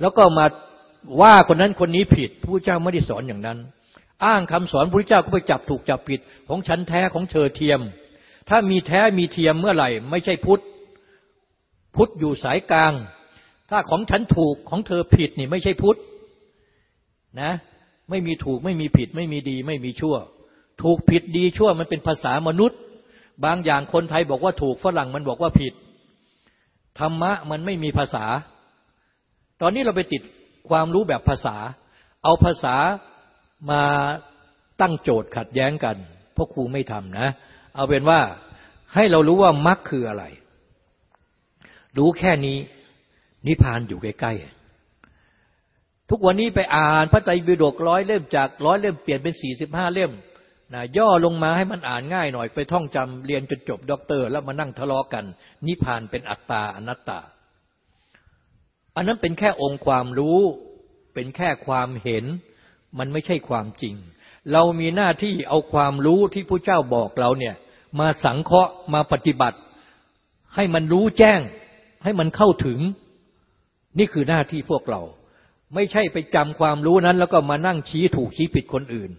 แล้วก็มาว่าคนนั้นคนนี้ผิดพระเจ้าไม่ได้สอนอย่างนั้น อ้างคำสอนพระเจ้าก็ไปจับถูกจับผิดของฉันแท้ของเธอเทียม ถ้ามีแท้มีเทียมเมื่อไหร่ ไม่ใช่พุทธพุทธอยู่สายกลาง ถ้าของฉันถูกของเธอผิดนี่ไม่ใช่พุทธนะ ไม่มีถูกไม่มีผิด ไม่มีดี ไม่มีชั่ว ถูกผิดดีชั่วมันเป็นภาษามนุษย์ บางอย่างคนไทยบอกว่าถูกฝรั่งมันบอกว่าผิด ธรรมะมันไม่มีภาษา ตอนนี้เราไปติดความรู้แบบภาษา เอาภาษามาตั้งโจทย์ขัดแย้งกันเพราะครูไม่ทำนะ เอาเป็นว่าให้เรารู้ว่ามรรคคืออะไร รู้แค่นี้นิพพานอยู่ใกล้ๆทุกวันนี้ไปอ่านพระไตรปิฎกร้อยเล่มจากร้อยเล่มเปลี่ยนเป็นสี่สิบห้าเล่ม นะย่อลงมาให้มันอ่านง่ายหน่อยไปท่องจำเรียนจนจบด็อกเตอร์ แล้วมานั่งทะเลาะกัน นิพพานเป็นอัตตาอนัตตา อันนั้นเป็นแค่องค์ความรู้ เป็นแค่ความเห็น มันไม่ใช่ความจริง เรามีหน้าที่เอาความรู้ที่พระเจ้าบอกเราเนี่ยมาสังเคราะห์มาปฏิบัติ ให้มันรู้แจ้ง ให้มันเข้าถึง นี่คือหน้าที่พวกเรา ไม่ใช่ไปจำความรู้นั้น แล้วก็มานั่งชี้ถูกชี้ผิดคนอื่น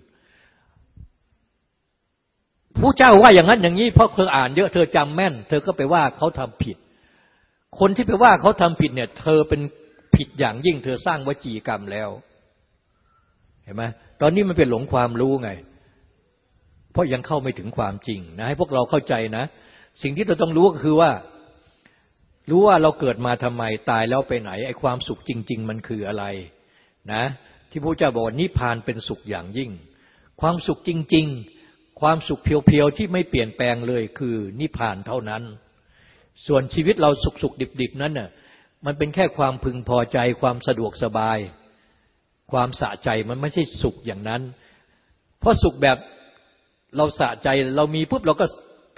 ผู้เจ้าว่าอย่างนั้นอย่างนี้เพราะเธออ่านเยอะเธอจำแม่น เธอก็ไปว่าเขาทำผิด คนที่ไปว่าเขาทำผิดเนี่ย เธอเป็นผิดอย่างยิ่ง เธอสร้างวจีกรรมแล้ว เห็นไหมตอนนี้มันเป็นหลงความรู้ไง เพราะยังเข้าไม่ถึงความจริงนะให้พวกเราเข้าใจนะ สิ่งที่เราต้องรู้ก็คือว่า รู้ว่าเราเกิดมาทำไมตายแล้วไปไหนไอ้ความสุขจริง ๆ มันคืออะไรนะ ที่พระเจ้าบอกว่านิพพานเป็นสุขอย่างยิ่ง ความสุขจริง ๆ ความสุขเพียวๆที่ไม่เปลี่ยนแปลงเลยคือนิพพานเท่านั้น ส่วนชีวิตเราสุขๆดิบๆนั้นน่ะมันเป็นแค่ความพึงพอใจความสะดวกสบาย ความสะใจมันไม่ใช่สุขอย่างนั้น เพราะสุขแบบเราสะใจเรามีปุ๊บเราก็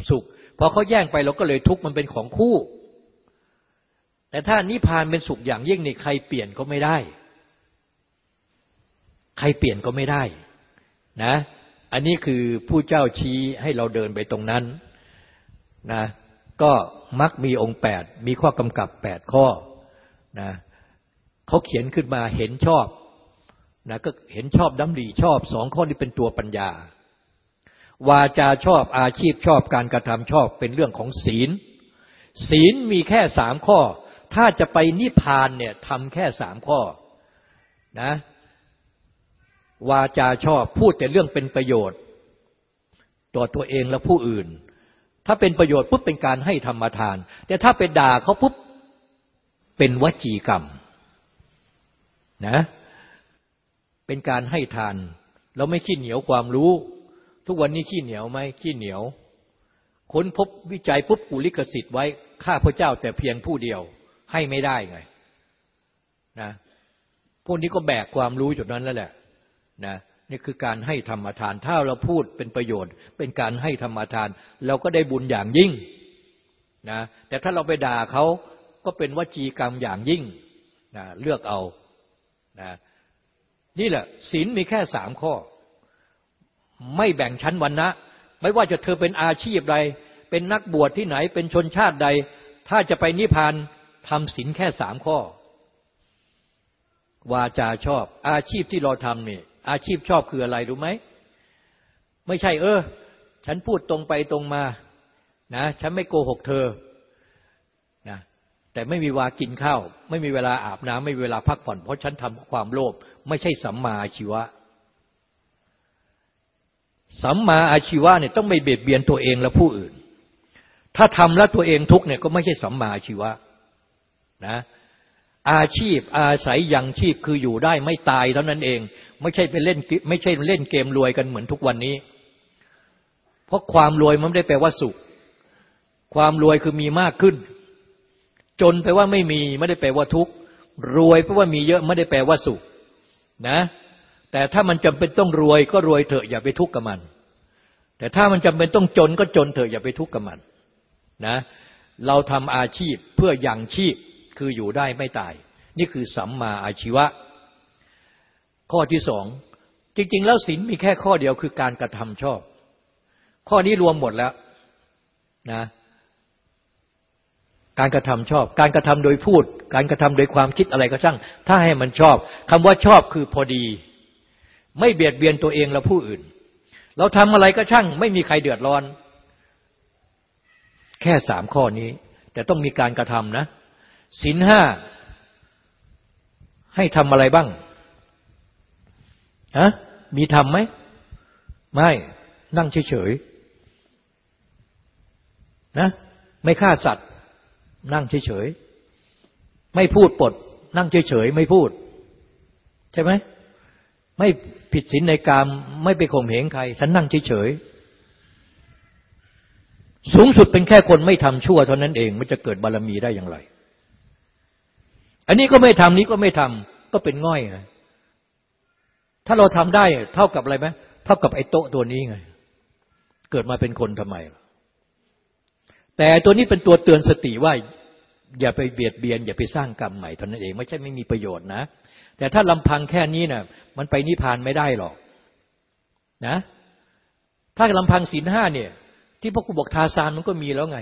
สุขพอเขาแย่งไปเราก็เลยทุกข์มันเป็นของคู่ แต่ถ้านิพพานเป็นสุขอย่างยิ่งนี่ใครเปลี่ยนก็ไม่ได้ ใครเปลี่ยนก็ไม่ได้ นะ อันนี้คือผู้เจ้าชี้ให้เราเดินไปตรงนั้นนะก็มักมีองค์แปดมีข้อกำกับแปดข้อนะเขาเขียนขึ้นมาเห็นชอบนะก็เห็นชอบดำดีชอบสองข้อนี้เป็นตัวปัญญา วาจาชอบอาชีพชอบการกระทำชอบเป็นเรื่องของศีล ศีลมีแค่สามข้อ ถ้าจะไปนิพพานเนี่ยทำแค่สามข้อนะ วาจาชอบพูดแต่เรื่องเป็นประโยชน์ ต่อตัวเองและผู้อื่น ถ้าเป็นประโยชน์ปุ๊บเป็นการให้ธรรมทาน แต่ถ้าไปด่าเขาปุ๊บเป็นวจีกรรมนะเป็นการให้ทาน เราไม่ขี้เหนียวความรู้ ทุกวันนี้ขี้เหนียวไหมขี้เหนียวค้นพบวิจัยปุ๊บกุลิกสิทธิ์ไว้ข้าพระเจ้าแต่เพียงผู้เดียว ให้ไม่ได้ไงนะพวกนี้ก็แบกความรู้จุดนั้นแล้วแหละ นะนี่คือการให้ธรรมทาน ถ้าเราพูดเป็นประโยชน์ เป็นการให้ธรรมทาน เราก็ได้บุญอย่างยิ่งนะแต่ถ้าเราไปด่าเขาก็เป็นวจีกรรมอย่างยิ่งนะเลือกเอานะนี่แหละศีลมีแค่สามข้อ ไม่แบ่งชั้นวันนะไม่ว่าจะเธอเป็นอาชีพใดเป็นนักบวชที่ไหนเป็นชนชาติใด ถ้าจะไปนิพพานทำศีลแค่สามข้อ วาจาชอบ อาชีพที่เราทำเนี่ย อาชีพชอบคืออะไรรู้ไหม ไม่ใช่ เออ ฉันพูดตรงไปตรงมานะฉันไม่โกหกเธอนะแต่ไม่มีเวลากินข้าว ไม่มีเวลาอาบน้ำไม่มีเวลาพักผ่อน เพราะฉันทำความโลภไม่ใช่สัมมาอาชีวะ สัมมาอาชีวะเนี่ยต้องไม่เบียดเบียนตัวเองและผู้อื่น ถ้าทำแล้วตัวเองทุกเนี่ยก็ไม่ใช่สัมมาอาชีวะนะอาชีพอาศัยยังชีพคืออยู่ได้ไม่ตายเท่านั้นเอง ไม่ใช่ไปเล่นไม่ใช่เล่นเกมรวยกันเหมือนทุกวันนี้ เพราะความรวยมันไม่ได้แปลว่าสุข ความรวยคือมีมากขึ้น จนแปลว่าไม่มีไม่ได้แปลว่าทุกข์รวยแปลว่ามีเยอะไม่ได้แปลว่าสุขนะ แต่ถ้ามันจำเป็นต้องรวยก็รวยเถอะอย่าไปทุกข์กับมัน แต่ถ้ามันจำเป็นต้องจนก็จนเถอะอย่าไปทุกข์กับมันนะ เราทำอาชีพเพื่อยังชีพคืออยู่ได้ไม่ตาย นี่คือสัมมาอาชีวะ ข้อที่สองจริง ๆ แล้วศีลมีแค่ข้อเดียวคือการกระทำชอบ ข้อนี้รวมหมดแล้วนะการกระทำชอบ การกระทำโดยพูด การกระทำโดยความคิดอะไรก็ช่าง ถ้าให้มันชอบคำว่าชอบคือพอดี ไม่เบียดเบียนตัวเองและผู้อื่น เราทำอะไรก็ช่าง ไม่มีใครเดือดร้อน แค่สามข้อนี้ แต่ต้องมีการกระทำนะศีลห้าให้ทำอะไรบ้าง ฮะมีทำไหม ไม่ นั่งเฉยๆนะไม่ฆ่าสัตว์ นั่งเฉยๆไม่พูดปด นั่งเฉยๆไม่พูด ใช่ไหมไม่ผิดศีลในกามไม่ไปข่มเหงใคร ฉันนั่งเฉยๆสูงสุดเป็นแค่คนไม่ทำชั่วเท่านั้นเองมันจะเกิดบารมีได้อย่างไร อันนี้ก็ไม่ทำนี้ก็ไม่ทำก็เป็นง่อยไง ถ้าเราทำได้เท่ากับอะไรไหมเท่ากับไอ้โต๊ะตัวนี้ไง เกิดมาเป็นคนทำไม แต่ตัวนี้เป็นตัวเตือนสติว่า อย่าไปเบียดเบียน อย่าไปสร้างกรรมใหม่เท่านั้นเองไม่ใช่ไม่มีประโยชน์นะ แต่ถ้าลำพังแค่นี้นะ่ะ มันไปนิพพานไม่ได้หรอกนะ ถ้าลำพังศีลห้าเนี่ย ที่พระครูบอกทาซานมันก็มีแล้วไง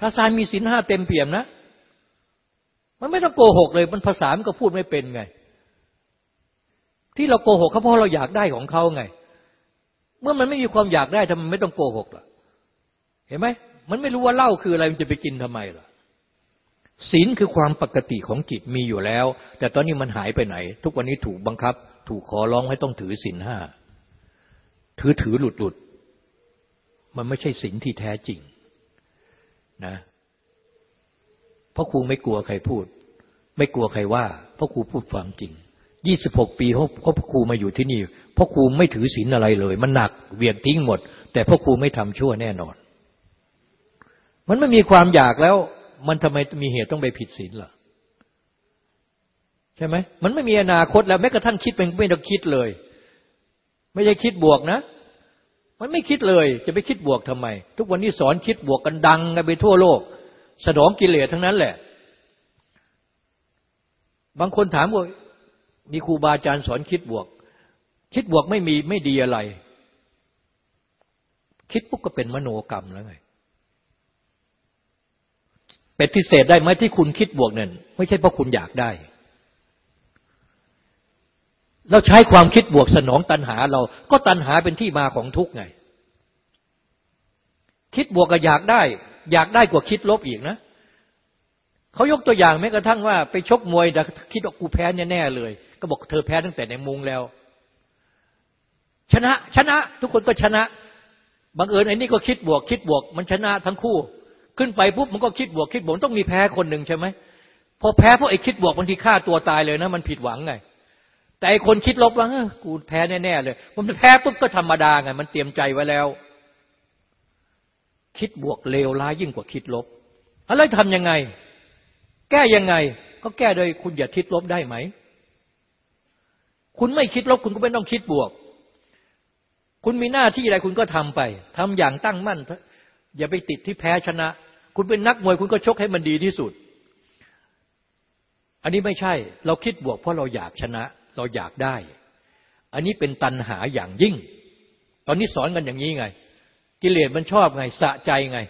ทาซานมีศีลห้าเต็มเปี่ยมนะมันไม่ต้องโกหกเลย มันภาษามันก็พูดไม่เป็นไง ที่เราโกหกเขาเพราะเราอยากได้ของเขาไง เมื่อมันไม่มีความอยากได้ทำไมไม่ต้องโกหกล่ะ เห็นไหมมันไม่รู้ว่าเหล้าคืออะไรมันจะไปกินทำไมล่ะศีลคือความปกติของจิตมีอยู่แล้ว แต่ตอนนี้มันหายไปไหน ทุกวันนี้ถูกบังคับ ถูกขอร้องให้ต้องถือศีลห้าถือถือหลุดหลุดมันไม่ใช่ศีลที่แท้จริงนะเพราะครูไม่กลัวใครพูด ไม่กลัวใครว่า เพราะครูพูดความจริง ยี่สิบหกปีเพราะพ่อครูมาอยู่ที่นี่พราะครูไม่ถือศีลอะไรเลย มันหนักเวียนทิ้งหมด แต่พ่อครูไม่ทำชั่วแน่นอน มันไม่มีความอยากแล้ว มันทำไมมีเหตุต้องไปผิดศีลล่ะใช่ไหมมันไม่มีอนาคตแล้วแม้กระทั่งคิดเป็นไม่ต้องคิดเลย ไม่ใช่คิดบวกนะ มันไม่คิดเลย จะไปคิดบวกทำไม ทุกวันนี้สอนคิดบวกกันดังกันไปทั่วโลก สนองกิเลสทั้งนั้นแหละ บางคนถามว่า มีครูบาอาจารย์สอนคิดบวก คิดบวกไม่มีไม่ดีอะไร คิดปุ๊บก็เป็นมโนกรรมแล้วไงปฏิเสธได้ไหมที่คุณคิดบวกนั่นไม่ใช่เพราะคุณอยากได้ เราใช้ความคิดบวกสนองตัณหาเราก็ตัณหาเป็นที่มาของทุกข์ไง คิดบวกก็อยากได้ อยากได้กว่าคิดลบอีกนะเขายกตัวอย่างแม้กระทั่งว่า ไปชกมวยแต่คิดว่ากูแพ้แน่เลย ก็บอกเธอแพ้ตั้งแต่ในมุงแล้ว ชนะ ชนะ ทุกคนก็ชนะบังเอิญไอ้นี่ก็คิดบวกคิดบวก มันชนะทั้งคู่ ขึ้นไปปุ๊บมันก็คิดบวกคิดบวกต้องมีแพ้คนหนึ่งใช่ไหมพอแพ้เพราะไอ้คิดบวกบางทีฆ่าตัวตายเลยนะมันผิดหวังไง แต่ไอ้คนคิดลบว่ากูแพ้แน่ๆเลยมันแพ้ปุ๊บก็ธรรมดาไง มันเตรียมใจไว้แล้ว คิดบวกเลวร้ายยิ่งกว่าคิดลบอะไรทำยังไง แก้ยังไง ก็แก้โดยคุณอย่าคิดลบได้ไหม คุณไม่คิดลบคุณก็ไม่ต้องคิดบวก คุณมีหน้าที่อะไรคุณก็ทำไปทำอย่างตั้งมั่น อย่าไปติดที่แพ้ชนะ คุณเป็นนักมวยคุณก็ชกให้มันดีที่สุด อันนี้ไม่ใช่ เราคิดบวกเพราะเราอยากชนะ เราอยากได้ อันนี้เป็นตันหาอย่างยิ่ง ตอนนี้สอนกันอย่างนี้ไง กิเลสมันชอบไง สะใจไง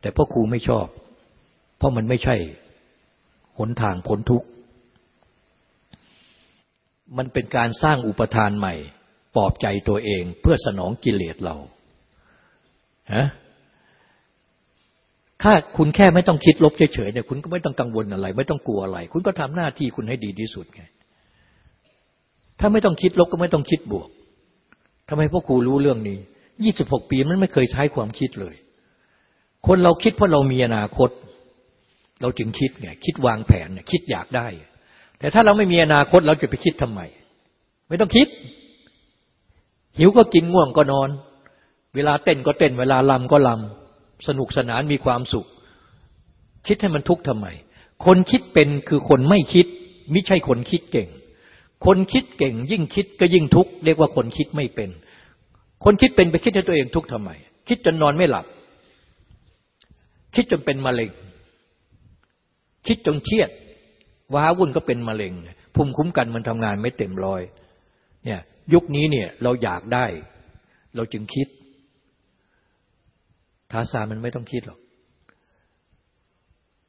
แต่พ่อครูไม่ชอบ เพราะมันไม่ใช่หนทางพ้นทุกข์ มันเป็นการสร้างอุปทานใหม่ปลอบใจตัวเองเพื่อสนองกิเลสเราฮะถ้าคุณแค่ไม่ต้องคิดลบเฉยๆเนี่ยคุณก็ไม่ต้องกังวลอะไร ไม่ต้องกลัวอะไร คุณก็ทำหน้าที่คุณให้ดีที่สุดไงถ้าไม่ต้องคิดลบก็ไม่ต้องคิดบวกทำไมพ่อครูรู้เรื่องนี้ยี่สิบหกปีมันไม่เคยใช้ความคิดเลย คนเราคิดเพราะเรามีอนาคต เราจึงคิดไงคิดวางแผนคิดอยากได้ แต่ถ้าเราไม่มีอนาคตเราจะไปคิดทำไม ไม่ต้องคิด หิวก็กินง่วงก็นอน เวลาเต้นก็เต้น เวลาลำก็ลำสนุกสนานมีความสุข คิดให้มันทุกข์ทำไม คนคิดเป็นคือคนไม่คิด ไม่ใช่คนคิดเก่ง คนคิดเก่ง ยิ่งคิดก็ยิ่งทุกข์เรียกว่าคนคิดไม่เป็น คนคิดเป็นไปคิดให้ตัวเองทุกข์ทำไม คิดจนนอนไม่หลับ คิดจนเป็นมะเร็งคิดจนเครียด ว้าวุ่นก็เป็นมะเร็งภูมิคุ้มกันมันทำงานไม่เต็มร้อยเนี่ยยุคนี้เนี่ยเราอยากได้ เราจึงคิด ทาสามันไม่ต้องคิดหรอก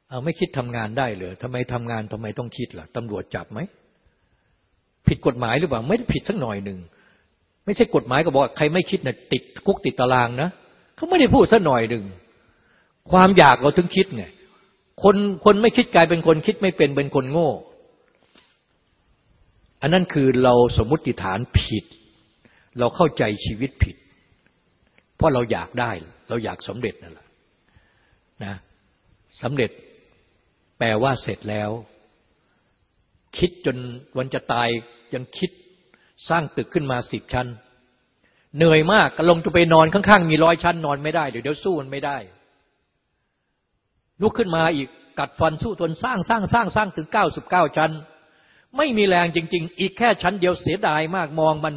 เอาไม่คิดทำงานได้เหรอทำไมทำงานทำไมต้องคิดล่ะตำรวจจับไหมผิดกฎหมายหรือเปล่า ไม่ผิดสักหน่อยหนึ่งไม่ใช่กฎหมายก็บอกใครไม่คิดนะ่ะติดคุกติดตารางนะเขาไม่ได้พูดสักหน่อยหนึ่งความอยากเราถึงคิดไง คนคนไม่คิดกลายเป็นคนคิดไม่เป็นเป็นคนโง่ อันนั้นคือเราสมมติฐานผิด เราเข้าใจชีวิตผิด เพราะเราอยากได้ เราอยากสำเร็จนั่นแหละนะสำเร็จแปลว่าเสร็จแล้ว คิดจนวันจะตายยังคิดสร้างตึกขึ้นมาสิบชั้น เหนื่อยมากก็ลงจะไปนอนข้างๆ มีร้อยชั้นนอนไม่ได้เดี๋ยวเดี๋ยวสู้มันไม่ได้ ลุกขึ้นมาอีกกัดฟันสู้ทนสร้างสร้างสร้างสร้างถึงเก้าสิบเก้าชั้น ไม่มีแรงจริง ๆ อีกแค่ชั้นเดียวเสียดายมากมองมัน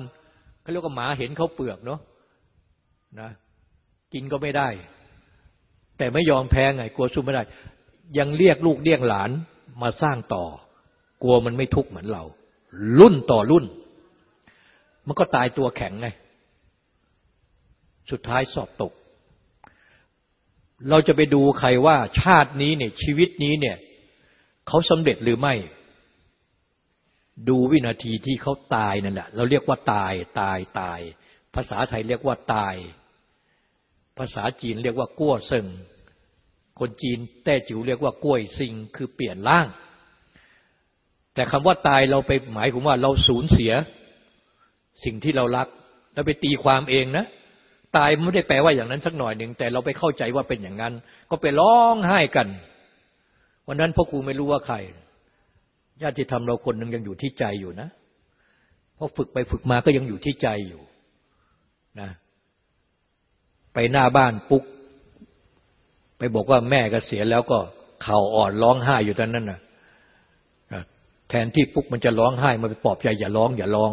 เขาเรียกว่าหมาเห็นเขาเปลือกเนาะนะกินก็ไม่ได้ แต่ไม่ยอมแพ้ไงกลัวสู้ไม่ได้ ยังเรียกลูกเรียกหลานมาสร้างต่อ กลัวมันไม่ทุกข์เหมือนเรา รุ่นต่อรุ่น มันก็ตายตัวแข็งไง สุดท้ายสอบตก เราจะไปดูใครว่าชาตินี้เนี่ยชีวิตนี้เนี่ยเขาสำเร็จหรือไม่ ดูวินาทีที่เขาตายนั่นแหละเราเรียกว่าตายตายตาย ภาษาไทยเรียกว่าตาย ภาษาจีนเรียกว่ากั้วเซิงคนจีนแต้จิ๋วเรียกว่ากล้วยซิงคือเปลี่ยนร่าง แต่คำว่าตายเราไปหมายถึงว่าเราสูญเสีย สิ่งที่เรารักเราไปตีความเองนะ ตายไม่ได้แปลว่าอย่างนั้นสักหน่อยหนึ่งแต่เราไปเข้าใจว่าเป็นอย่างนั้น ก็ไปร้องไห้กัน วันนั้นพ่อครูไม่รู้ว่าใครญาติธรรมเราคนหนึ่งยังอยู่ที่ใจอยู่นะพอฝึกไปฝึกมาก็ยังอยู่ที่ใจอยู่นะ ไปหน้าบ้านปุ๊ก ไปบอกว่าแม่ก็เสียแล้วก็เข่าอ่อนร้องไห้อยู่ตอนนั้นนะแทนที่ปุ๊กมันจะร้องไห้มันไปปลอบใจอย่าร้อง อย่าร้อง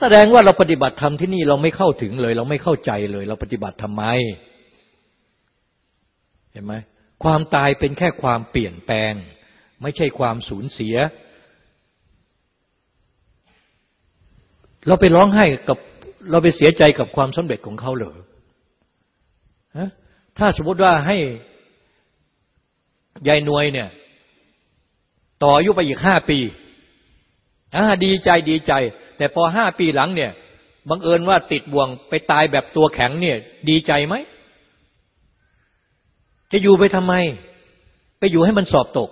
แสดงว่าเราปฏิบัติธรรมที่นี่เราไม่เข้าถึงเลย เราไม่เข้าใจเลย เราปฏิบัติทำไม เห็นไหมความตายเป็นแค่ความเปลี่ยนแปลง ไม่ใช่ความสูญเสีย เราไปร้องไห้กับเราไปเสียใจกับความสำเร็จของเขาเหรอถ้าสมมติว่าให้ยายนวยเนี่ย ต่ออายุไปอีกห้าปีอ่าดีใจดีใจ แต่พอห้าปีหลังเนี่ยบังเอิญว่าติดบ่วงไปตายแบบตัวแข็งเนี่ย ดีใจไหม จะอยู่ไปทำไม ไปอยู่ให้มันสอบตก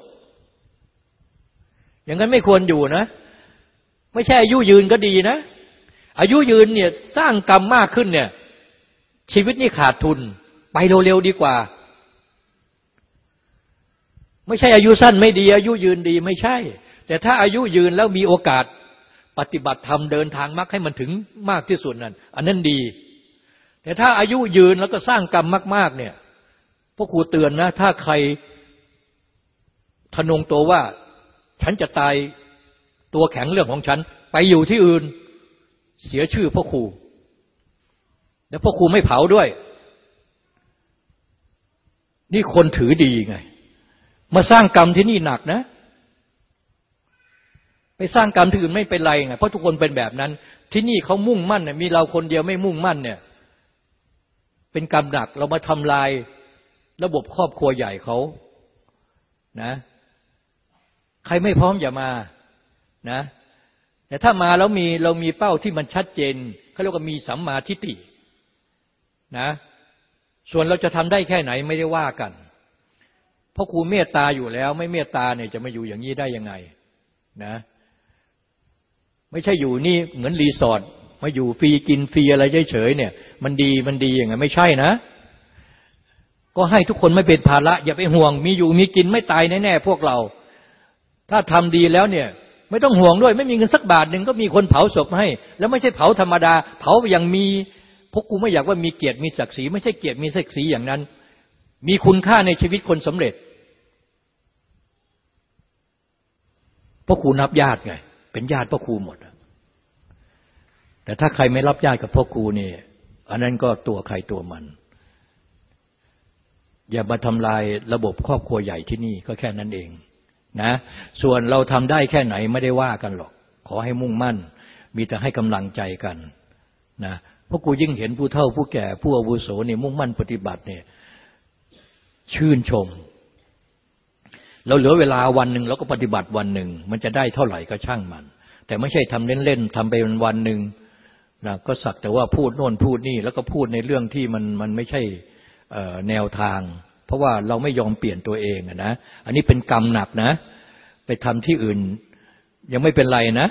อย่างนั้นไม่ควรอยู่นะ ไม่ใช่อายุยืนก็ดีนะ อายุยืนเนี่ยสร้างกรรมมากขึ้นเนี่ย ชีวิตนี่ขาดทุน ไปเร็วๆดีกว่า ไม่ใช่อายุสั้นไม่ดี อายุยืนดีไม่ใช่ แต่ถ้าอายุยืนแล้วมีโอกาส ปฏิบัติธรรมเดินทางมรรคให้มันถึงมากที่สุดนั่นอันนั้นดี แต่ถ้าอายุยืนแล้วก็สร้างกรรมมาก ๆ เนี่ยพวกครูเตือนนะ ถ้าใครทนงตัวว่า ฉันจะตายตัวแข็งเรื่องของฉัน ไปอยู่ที่อื่น เสียชื่อพ่อครูแล้วพ่อครูไม่เผาด้วย นี่คนถือดีไง มาสร้างกรรมที่นี่หนักนะ ไปสร้างกรรมที่อื่นไม่เป็นไรไงเพราะทุกคนเป็นแบบนั้น ที่นี่เขามุ่งมั่นเนี่ยมีเราคนเดียวไม่มุ่งมั่นเนี่ย เป็นกรรมหนักเรามาทำลายระบบครอบครัวใหญ่เขานะ ใครไม่พร้อมอย่ามานะ แต่ถ้ามาแล้วมีเรามีเป้าที่มันชัดเจนเขาเรียกว่ามีสัมมาทิฏฐินะ ส่วนเราจะทำได้แค่ไหนไม่ได้ว่ากัน เพราะครูเมตตาอยู่แล้ว ไม่เมตตาเนี่ยจะมาอยู่อย่างนี้ได้ยังไง นะ ไม่ใช่อยู่นี่เหมือนรีสอร์ทมาอยู่ฟรีกินฟรีอะไรเฉยๆเนี่ย มันดีมันดีอย่างไงไม่ใช่นะ ก็ให้ทุกคนไม่เป็นภาระ อย่าไปห่วง มีอยู่มีกินไม่ตายแน่ๆพวกเรา ถ้าทำดีแล้วเนี่ย ไม่ต้องห่วงด้วย ไม่มีเงินสักบาทหนึ่งก็มีคนเผาศพให้ แล้วไม่ใช่เผาธรรมดา เผาอย่างมีพวกกูไม่อยากว่ามีเกียรติมีศักดิ์ศรีไม่ใช่เกียรติมีศักดิ์ศรีอย่างนั้น มีคุณค่าในชีวิตคนสำเร็จพวกครูนับญาติไง เป็นญาติพ่อครูหมด แต่ถ้าใครไม่รับญาติกับพ่อครูนี่ อันนั้นก็ตัวใครตัวมัน อย่ามาทำลายระบบครอบครัวใหญ่ที่นี่ก็แค่นั้นเองนะ ส่วนเราทำได้แค่ไหนไม่ได้ว่ากันหรอก ขอให้มุ่งมั่น มีแต่ให้กำลังใจกันนะพราะกูยิ่งเห็นผู้เฒ่าผู้แก่ผู้อาวุโสเนี่ยมุ่งมั่นปฏิบัติเนี่ยชื่นชม เราเหลือเวลาวันหนึ่งเราก็ปฏิบัติวันหนึ่ง มันจะได้เท่าไหร่ก็ช่างมัน แต่ไม่ใช่ทำเล่นๆทำไปวันหนึ่งนะก็สักแต่ว่าพูดโน่นพูดนี่ แล้วก็พูดในเรื่องที่มันมันไม่ใช่แนวทาง เพราะว่าเราไม่ยอมเปลี่ยนตัวเองนะอันนี้เป็นกรรมหนักนะ ไปทำที่อื่นยังไม่เป็นไรนะ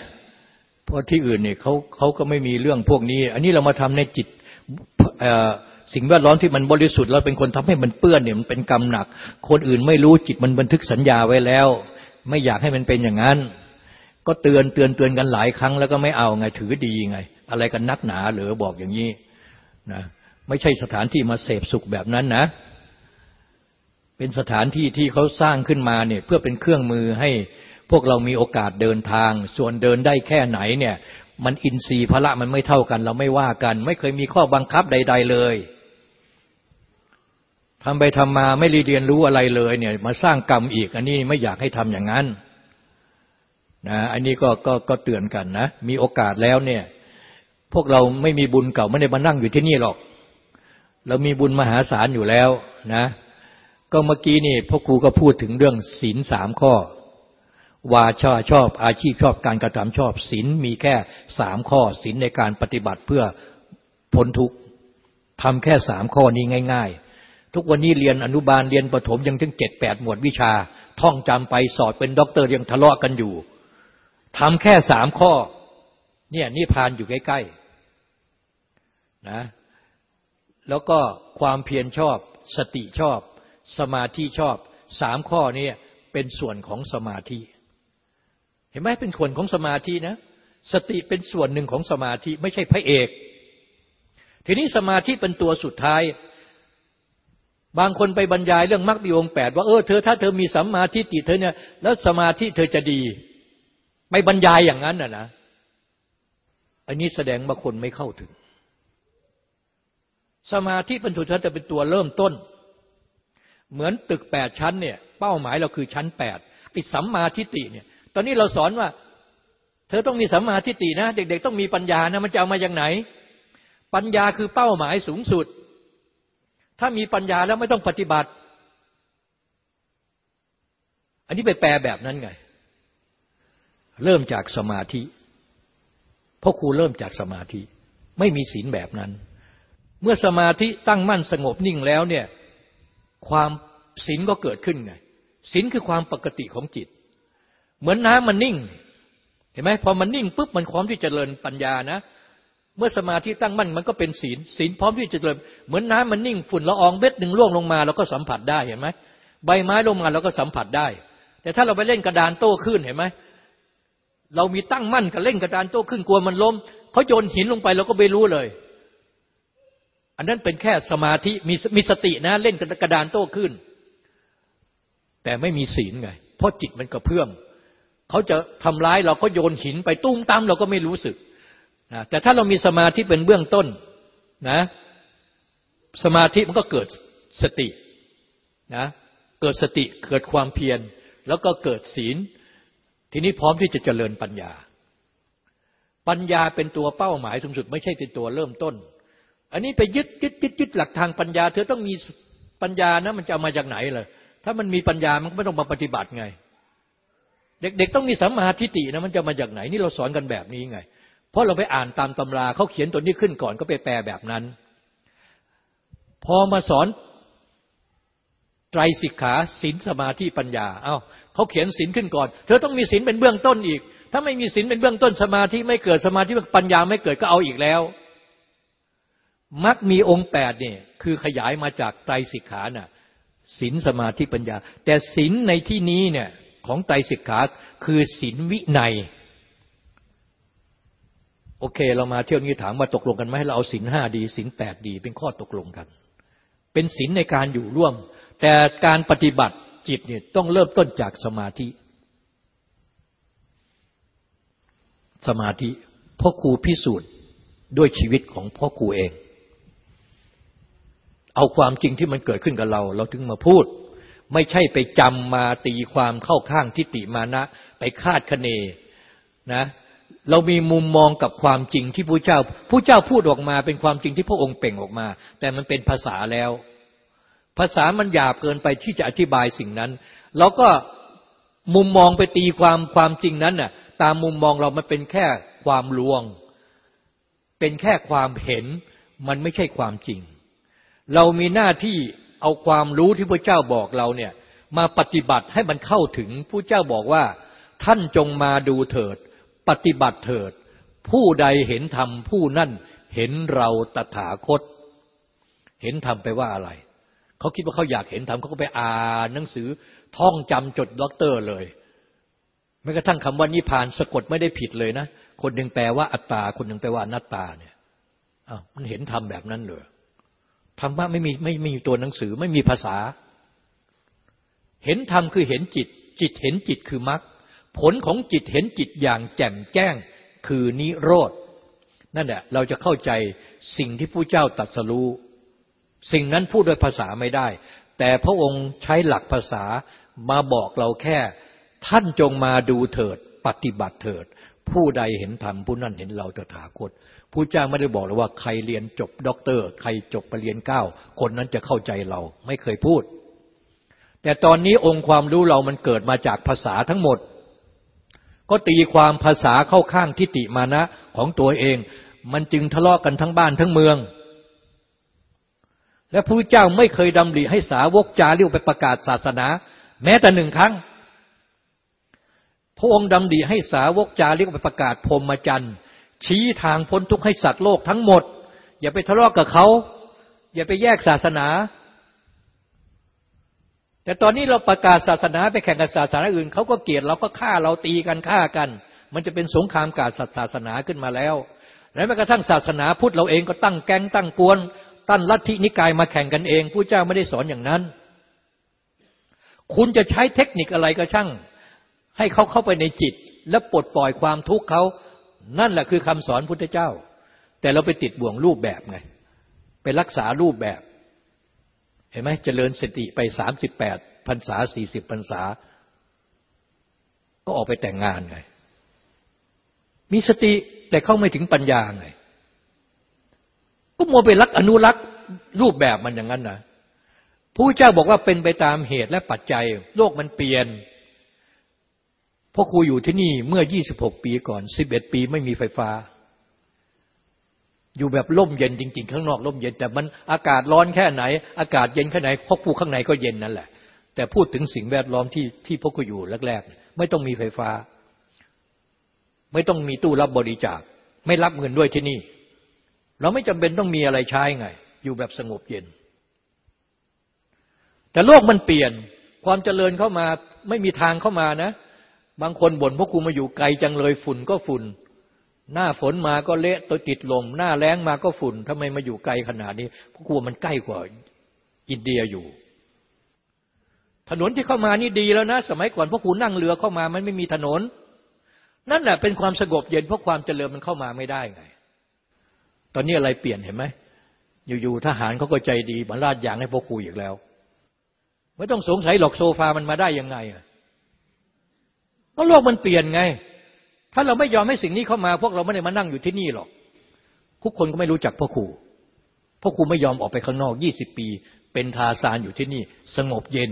เพราะที่อื่นเนี่ยเขาเขาก็ไม่มีเรื่องพวกนี้ อันนี้เรามาทำในจิต สิ่งแวดล้อมที่มันบริสุทธิ์เราเป็นคนทำให้มันเปื้อนเนี่ยมันเป็นกรรมหนัก คนอื่นไม่รู้จิตมันบันทึกสัญญาไว้แล้ว ไม่อยากให้มันเป็นอย่างนั้น ก็เตือนเตือนเตือนกันหลายครั้งแล้วก็ไม่เอาไงถือดีไง อะไรกันนักหนาหรือบอกอย่างนี้นะไม่ใช่สถานที่มาเสพสุขแบบนั้นนะ เป็นสถานที่ที่เขาสร้างขึ้นมาเนี่ยเพื่อเป็นเครื่องมือให้พวกเรามีโอกาสเดินทาง ส่วนเดินได้แค่ไหนเนี่ย มันอินทรีย์พละมันไม่เท่ากัน เราไม่ว่ากัน ไม่เคยมีข้อบังคับใด ๆ เลย ทำไปทำมาไม่รีเรียนรู้อะไรเลยเนี่ยมาสร้างกรรมอีก อันนี้ไม่อยากให้ทำอย่างนั้นนะอันนี้ก็ก็ก็เตือนกันนะ มีโอกาสแล้วเนี่ยพวกเราไม่มีบุญเก่าไม่ได้มานั่งอยู่ที่นี่หรอก เรามีบุญมหาศาลอยู่แล้วนะ ก็เมื่อกี้นี่พ่อครูก็พูดถึงเรื่องศีลสามข้อวาจาชอบอาชีพชอบการกระทำชอบศีลมีแค่สามข้อศีลในการปฏิบัติเพื่อพ้นทุกข์ทำแค่สามข้อนี้ง่ายๆ ทุกวันนี้เรียนอนุบาลเรียนประถมยังถึงเจ็ดแปดหมวดวิชา ท่องจำไปสอบเป็นด็อกเตอร์ยังทะเลาะกันอยู่ทำแค่สามข้อ เนี่ยนิพพานอยู่ใกล้ๆนะแล้วก็ความเพียรชอบ สติชอบ สมาธิชอบสามข้อนี้เป็นส่วนของสมาธิ เห็นไหมเป็นส่วนของสมาธินะ สติเป็นส่วนหนึ่งของสมาธิไม่ใช่พระเอก ทีนี้สมาธิเป็นตัวสุดท้าย บางคนไปบรรยายเรื่องมรรคมีองแปดว่าเออเธอถ้าเธอมีสัมมาทิฏฐิเธอเนี่ยแล้วสมาธิเธอจะดีไปบรรยายอย่างนั้นนะนะอันนี้แสดงว่าคนไม่เข้าถึง สมาธิเป็นตัวชั้นจะเป็นตัวเริ่มต้น เหมือนตึกแปดชั้นเนี่ย เป้าหมายเราคือชั้นแปดไอ้สัมมาทิฏฐิเนี่ย ตอนนี้เราสอนว่า เธอต้องมีสัมมาทิฏฐินะ เด็ก ๆ ต้องมีปัญญานะมันจะเอามาจากไหน ปัญญาคือเป้าหมายสูงสุด ถ้ามีปัญญาแล้วไม่ต้องปฏิบัติ อันนี้ไปแปลแบบนั้นไง เริ่มจากสมาธิพ่อครูเริ่มจากสมาธิ ไม่มีศีลแบบนั้น เมื่อสมาธิตั้งมั่นสงบนิ่งแล้วเนี่ยความศีลก็เกิดขึ้นไงศีลคือความปกติของจิต เหมือนน้ำมันนิ่ง เห็นไหมพอมันนิ่งปุ๊บมันพร้อมที่จะเจริญปัญญานะ เมื่อสมาธิตั้งมั่นมันก็เป็นศีลศีลพร้อมที่จะเจริญเหมือนน้ำมันนิ่งฝุ่นละอองเบ็ดหนึ่งร่วงลงมาเราก็สัมผัสได้เห็นไหมใบไม้ลงมาเราก็สัมผัสได้ แต่ถ้าเราไปเล่นกระดานโต้ขึ้นเห็นไหมเรามีตั้งมั่นกับเล่นกระดานโต้ขึ้นกลัวมันล้มเขาโยนหินลงไปเราก็ไม่รู้เลย อันนั้นเป็นแค่สมาธิมีมีสตินะเล่นกระดานโต้ขึ้น แต่ไม่มีศีลไง เพราะจิตมันกระเพื่อมเขาจะทำร้ายเราก็โยนหินไปตุ้มตามเราก็ไม่รู้สึก แต่ถ้าเรามีสมาธิเป็นเบื้องต้นนะสมาธิมันก็เกิดสตินะเกิดสติเกิดความเพียร แล้วก็เกิดศีล ทีนี้พร้อมที่จะเจริญปัญญา ปัญญาเป็นตัวเป้าหมายสูงสุด ไม่ใช่เป็นตัวเริ่มต้น อันนี้ไปยึดยึดยึดยึดหลักทางปัญญา เธอต้องมีปัญญานะมันจะเอามาจากไหนเลยถ้ามันมีปัญญามันไม่ต้องมาปฏิบัติไง เด็กๆต้องมีสัมมาทิฏฐินะมันจะมาจากไหน นี่เราสอนกันแบบนี้ไง เพราะเราไปอ่านตามตำราเขาเขียนตัวนี้ขึ้นก่อนก็ไปแปลแบบนั้น พอมาสอนไตรสิกขาศีลสมาธิปัญญา เอา้าเขาเขียนศีลขึ้นก่อน เธอต้องมีศีลเป็นเบื้องต้นอีก ถ้าไม่มีศีลเป็นเบื้องต้นสมาธิไม่เกิดสมาธิปัญญาไม่เกิดก็เอาอีกแล้วมักมีองค์แปดเนี่ยคือขยายมาจากไตรสิกขาน่ะศีลสมาธิปัญญา แต่ศีลในที่นี้เนี่ยของไตรสิกขาคือศีลวินัย โอเค เรามาเที่ยวนี้ถามมาตกลงกันไหมให้เราเอาศีลห้าดีศีลแปดดีเป็นข้อตกลงกัน เป็นศีลในการอยู่ร่วม แต่การปฏิบัติจิตเนี่ยต้องเริ่มต้นจากสมาธิ สมาธิพ่อครูพิสูจน์ด้วยชีวิตของพ่อครูเอง เอาความจริงที่มันเกิดขึ้นกับเรา เราถึงมาพูด ไม่ใช่ไปจำมาตีความเข้าข้างทิฏฐิมานะ ไปคาดคะเนนะ เรามีมุมมองกับความจริงที่พระเจ้าผู้เจ้าพูดออกมา เป็นความจริงที่พระองค์เป่งออกมา แต่มันเป็นภาษาแล้ว ภาษามันหยาบเกินไปที่จะอธิบายสิ่งนั้นเราก็มุมมองไปตีความความจริงนั้นน่ะ ตามมุมมองเรามันเป็นแค่ความลวง เป็นแค่ความเห็น มันไม่ใช่ความจริง เรามีหน้าที่เอาความรู้ที่พระเจ้าบอกเราเนี่ย มาปฏิบัติให้มันเข้าถึงผู้เจ้าบอกว่า ท่านจงมาดูเถิด ปฏิบัติเถิด ผู้ใดเห็นธรรมผู้นั่นเห็นเราตถาคต เห็นธรรมไปว่าอะไร เขาคิดว่าเขาอยากเห็นธรรมเขาก็ไปอ่านหนังสือท่องจำจดด็อกเตอร์เลยแม้กระทั่งคำว่านิพานสะกดไม่ได้ผิดเลยนะ คนหนึ่งแปลว่าอัตตา คนหนึ่งแปลว่านัตตาเนี่ยอ้าวมันเห็นธรรมแบบนั้นเลยธรรมะไม่มีไม่มีตัวหนังสือไม่มีภาษา เห็นธรรมคือเห็นจิต จิตเห็นจิตคือมรรค ผลของจิตเห็นจิตอย่างแจ่มแจ้งคือนิโรธนั่นแหละเราจะเข้าใจสิ่งที่ผู้เจ้าตรัสรู้สิ่งนั้นพูดด้วยภาษาไม่ได้ แต่พระองค์ใช้หลักภาษามาบอกเราแค่ ท่านจงมาดูเถิด ปฏิบัติเถิด ผู้ใดเห็นธรรมผู้นั้นเห็นเราตถาคตผู้เจ้าไม่ได้บอกเลยว่าใครเรียนจบด็อกเตอร์ ใครจบปรริญญาเก้าคนนั้นจะเข้าใจเราไม่เคยพูด แต่ตอนนี้องค์ความรู้เรามันเกิดมาจากภาษาทั้งหมด ก็ตีความภาษาเข้าข้างทิฏฐิมานะของตัวเอง มันจึงทะเลาะกันทั้งบ้านทั้งเมือง และพระเจ้าไม่เคยดำริให้สาวกจารียไปประกาศศาสนา แม้แต่หนึ่งครั้ง พระองค์ดำริให้สาวกจารียไปประกาศพรมจรรย์ชี้ทางพ้นทุกข์ให้สัตว์โลกทั้งหมด อย่าไปทะเลาะกกับเขา อย่าไปแยกศาสนา แต่ตอนนี้เราประกาศศาสนาไปแข่งกับศาสนาอื่นเขาก็เกลียดเราก็ฆ่าเราตีกันฆ่ากัน มันจะเป็นสงครามกาศศาสนาขึ้นมาแล้ว และแม้กระทั่งศาสนาพุทธเราเองก็ตั้งแก๊งตั้งกวนตั้นลัทธินิกายมาแข่งกันเองผู้เจ้าไม่ได้สอนอย่างนั้น คุณจะใช้เทคนิคอะไรก็ช่าง ให้เขาเข้าไปในจิต และปลดปล่อยความทุกข์เขานั่นแหละคือคำสอนพุทธเจ้า แต่เราไปติดบ่วงรูปแบบไงไปรักษารูปแบบ เห็นไหมเจริญสติไปสามสิบแปดพรรษาสี่สิบพรรษา ก็ออกไปแต่งงานไง มีสติแต่เข้าไม่ถึงปัญญาไง ก็มัวไปรักอนุรักษ์รูปแบบมันอย่างนั้นนะผู้เจ้าบอกว่าเป็นไปตามเหตุและปัจจัย โลกมันเปลี่ยนพ่อครูอยู่ที่นี่เมื่อ 26 ปีก่อน 11 ปีไม่มีไฟฟ้า อยู่แบบร่มเย็นจริง ๆ ข้างนอกร่มเย็น แต่มันอากาศร้อนแค่ไหน อากาศเย็นแค่ไหนพ่อครูข้างในก็เย็นนั่นแหละ แต่พูดถึงสิ่งแวดล้อมที่ที่พ่อครูอยู่แรกๆ ไม่ต้องมีไฟฟ้า ไม่ต้องมีตู้รับบริจาค ไม่รับเงินด้วยที่นี่ เราไม่จำเป็นต้องมีอะไรใช้ไง อยู่แบบสงบเย็น แต่โลกมันเปลี่ยนความเจริญเข้ามาไม่มีทางเข้ามานะ บางคนบ่นพวกกูมาอยู่ไกลจังเลยฝุ่นก็ฝุ่น หน้าฝนมาก็เละตัวติดลม หน้าแล้งมาก็ฝุ่นทำไมมาอยู่ไกลขนาดนี้พวกกูมันใกล้กว่าอินเดียอยู่ ถนนที่เข้ามานี่ดีแล้วนะ สมัยก่อนพวกกูนั่งเรือเข้ามามันไม่มีถนน นั่นแหละเป็นความสงบเย็นเพราะความเจริญมันเข้ามาไม่ได้ไง ตอนนี้อะไรเปลี่ยนเห็นไหมอยู่ๆทหารเขาก็ใจดีมาลาดยางให้พวกกูอีกแล้ว ไม่ต้องสงสัยหรอกโซฟามันมาได้ยังไงอะเพราะโลกมันเปลี่ยนไง ถ้าเราไม่ยอมให้สิ่งนี้เข้ามา พวกเราไม่ได้มานั่งอยู่ที่นี่หรอก ทุกคนก็ไม่รู้จักพ่อครูพ่อครูไม่ยอมออกไปข้างนอกยี่สิบปี เป็นทาสานอยู่ที่นี่ สงบเย็น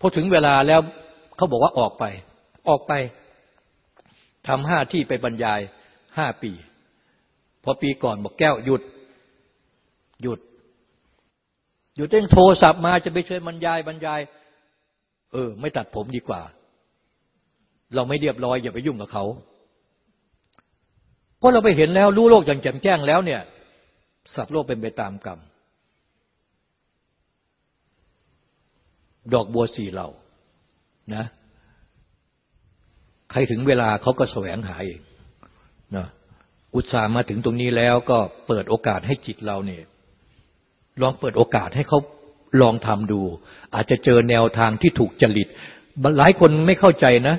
พอถึงเวลาแล้วเขาบอกว่าออกไป ออกไปทำห้าที่ไปบรรยายห้าปี พอปีก่อนบอกแก้วหยุด หยุด หยุดเองโทรศัพท์มาจะไปเชิญบรรยายบรรยาย เออ ไม่ตัดผมดีกว่า เราไม่เรียบร้อยอย่าไปยุ่งกับเขาเพราะเราไปเห็นแล้วรู้โลกอย่างแจ่มแจ้งแล้วเนี่ยสัตว์โลกเป็นไปตามกรรม ดอกบัวสี่เหล่านะใครถึงเวลาเขาก็แสวงหาเองนะอุตส่าห์มาถึงตรงนี้แล้วก็เปิดโอกาสให้จิตเราเนี่ยลองเปิดโอกาสให้เขาลองทำดู อาจจะเจอแนวทางที่ถูกจริตหลายคนไม่เข้าใจนะ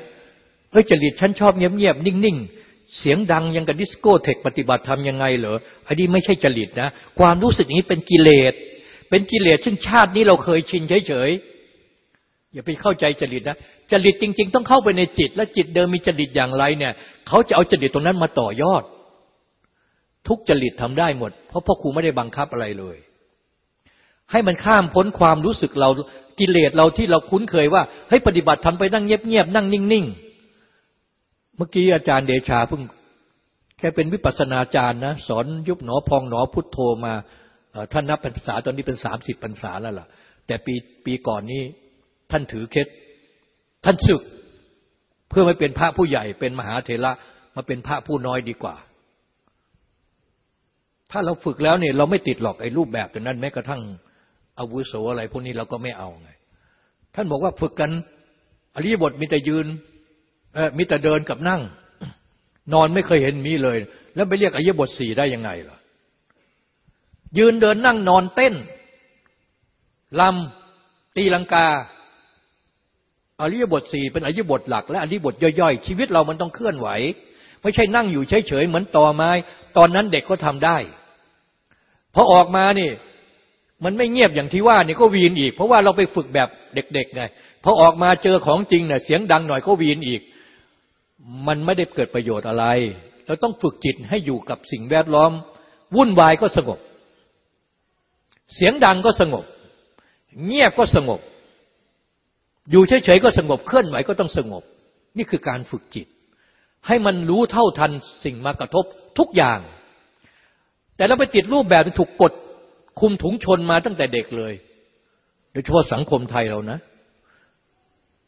เฮ้ยจริตฉันชอบเงียบๆนิ่งๆ เสียงดังยังกับดิสโก้เทคปฏิบัติทำยังไงเหรออันนี้ไม่ใช่จริตนะ ความรู้สึกนี้เป็นกิเลส เป็นกิเลสซึ่งชาตินี้เราเคยชินเฉยๆ อย่าไปเข้าใจจริตนะ จริตจริง ๆ ต้องเข้าไปในจิต และจิตเดิมมีจริตอย่างไรเนี่ย เขาจะเอาจริตตรงนั้นมาต่อยอด ทุกจริตทำได้หมด เพราะพ่อครูไม่ได้บังคับอะไรเลยให้มันข้ามพ้นความรู้สึกเรากิเลสเราที่เราคุ้นเคยว่าให้ปฏิบัติทำไปนั่งเงียบๆนั่งนิ่งๆ เมื่อกี้อาจารย์เดชาเพิ่งแค่เป็นวิปัสนาจารย์นะสอนยุบหนอพองหนอพุทโธมาท่านนับพรรษาตอนนี้เป็นสามสิบพรรษาแล้วล่ะ แต่ปีปีก่อนนี้ท่านถือเคสท่านศึก เพื่อไม่เป็นพระผู้ใหญ่เป็นมหาเถระมาเป็นพระผู้น้อยดีกว่า ถ้าเราฝึกแล้วเนี่ยเราไม่ติดหรอกไอ้รูปแบบนั้น แม้กระทั่งอาวุโสอะไรพวกนี้เราก็ไม่เอาไง ท่านบอกว่าฝึกกันอริยบทมีแต่ยืน มีแต่เดินกับนั่ง นอนไม่เคยเห็นมีเลย แล้วไปเรียกอริยบทสี่ได้ยังไงล่ะ ยืนเดินนั่งนอนเต้นลำตีลังกาอริยบทสี่เป็นอริยบทหลัก และอริยบทย่อยๆ ชีวิตเรามันต้องเคลื่อนไหว ไม่ใช่นั่งอยู่เฉยๆเหมือนตอไม้ ตอนนั้นเด็กก็ทำได้พอออกมานี่ มันไม่เงียบอย่างที่ว่านี่ก็วีนอีก เพราะว่าเราไปฝึกแบบเด็กๆไงพอออกมาเจอของจริงเนี่ยเสียงดังหน่อยก็วีนอีก มันไม่ได้เกิดประโยชน์อะไร เราต้องฝึกจิตให้อยู่กับสิ่งแวดล้อม วุ่นวายก็สงบ เสียงดังก็สงบ เงียบก็สงบ อยู่เฉยๆก็สงบเคลื่อนไหวก็ต้องสงบ นี่คือการฝึกจิต ให้มันรู้เท่าทันสิ่งมากระทบทุกอย่าง แต่เราไปติดรูปแบบถูกกดคลุมถุงชนมาตั้งแต่เด็กเลย โดยเฉพาะสังคมไทยเรานะ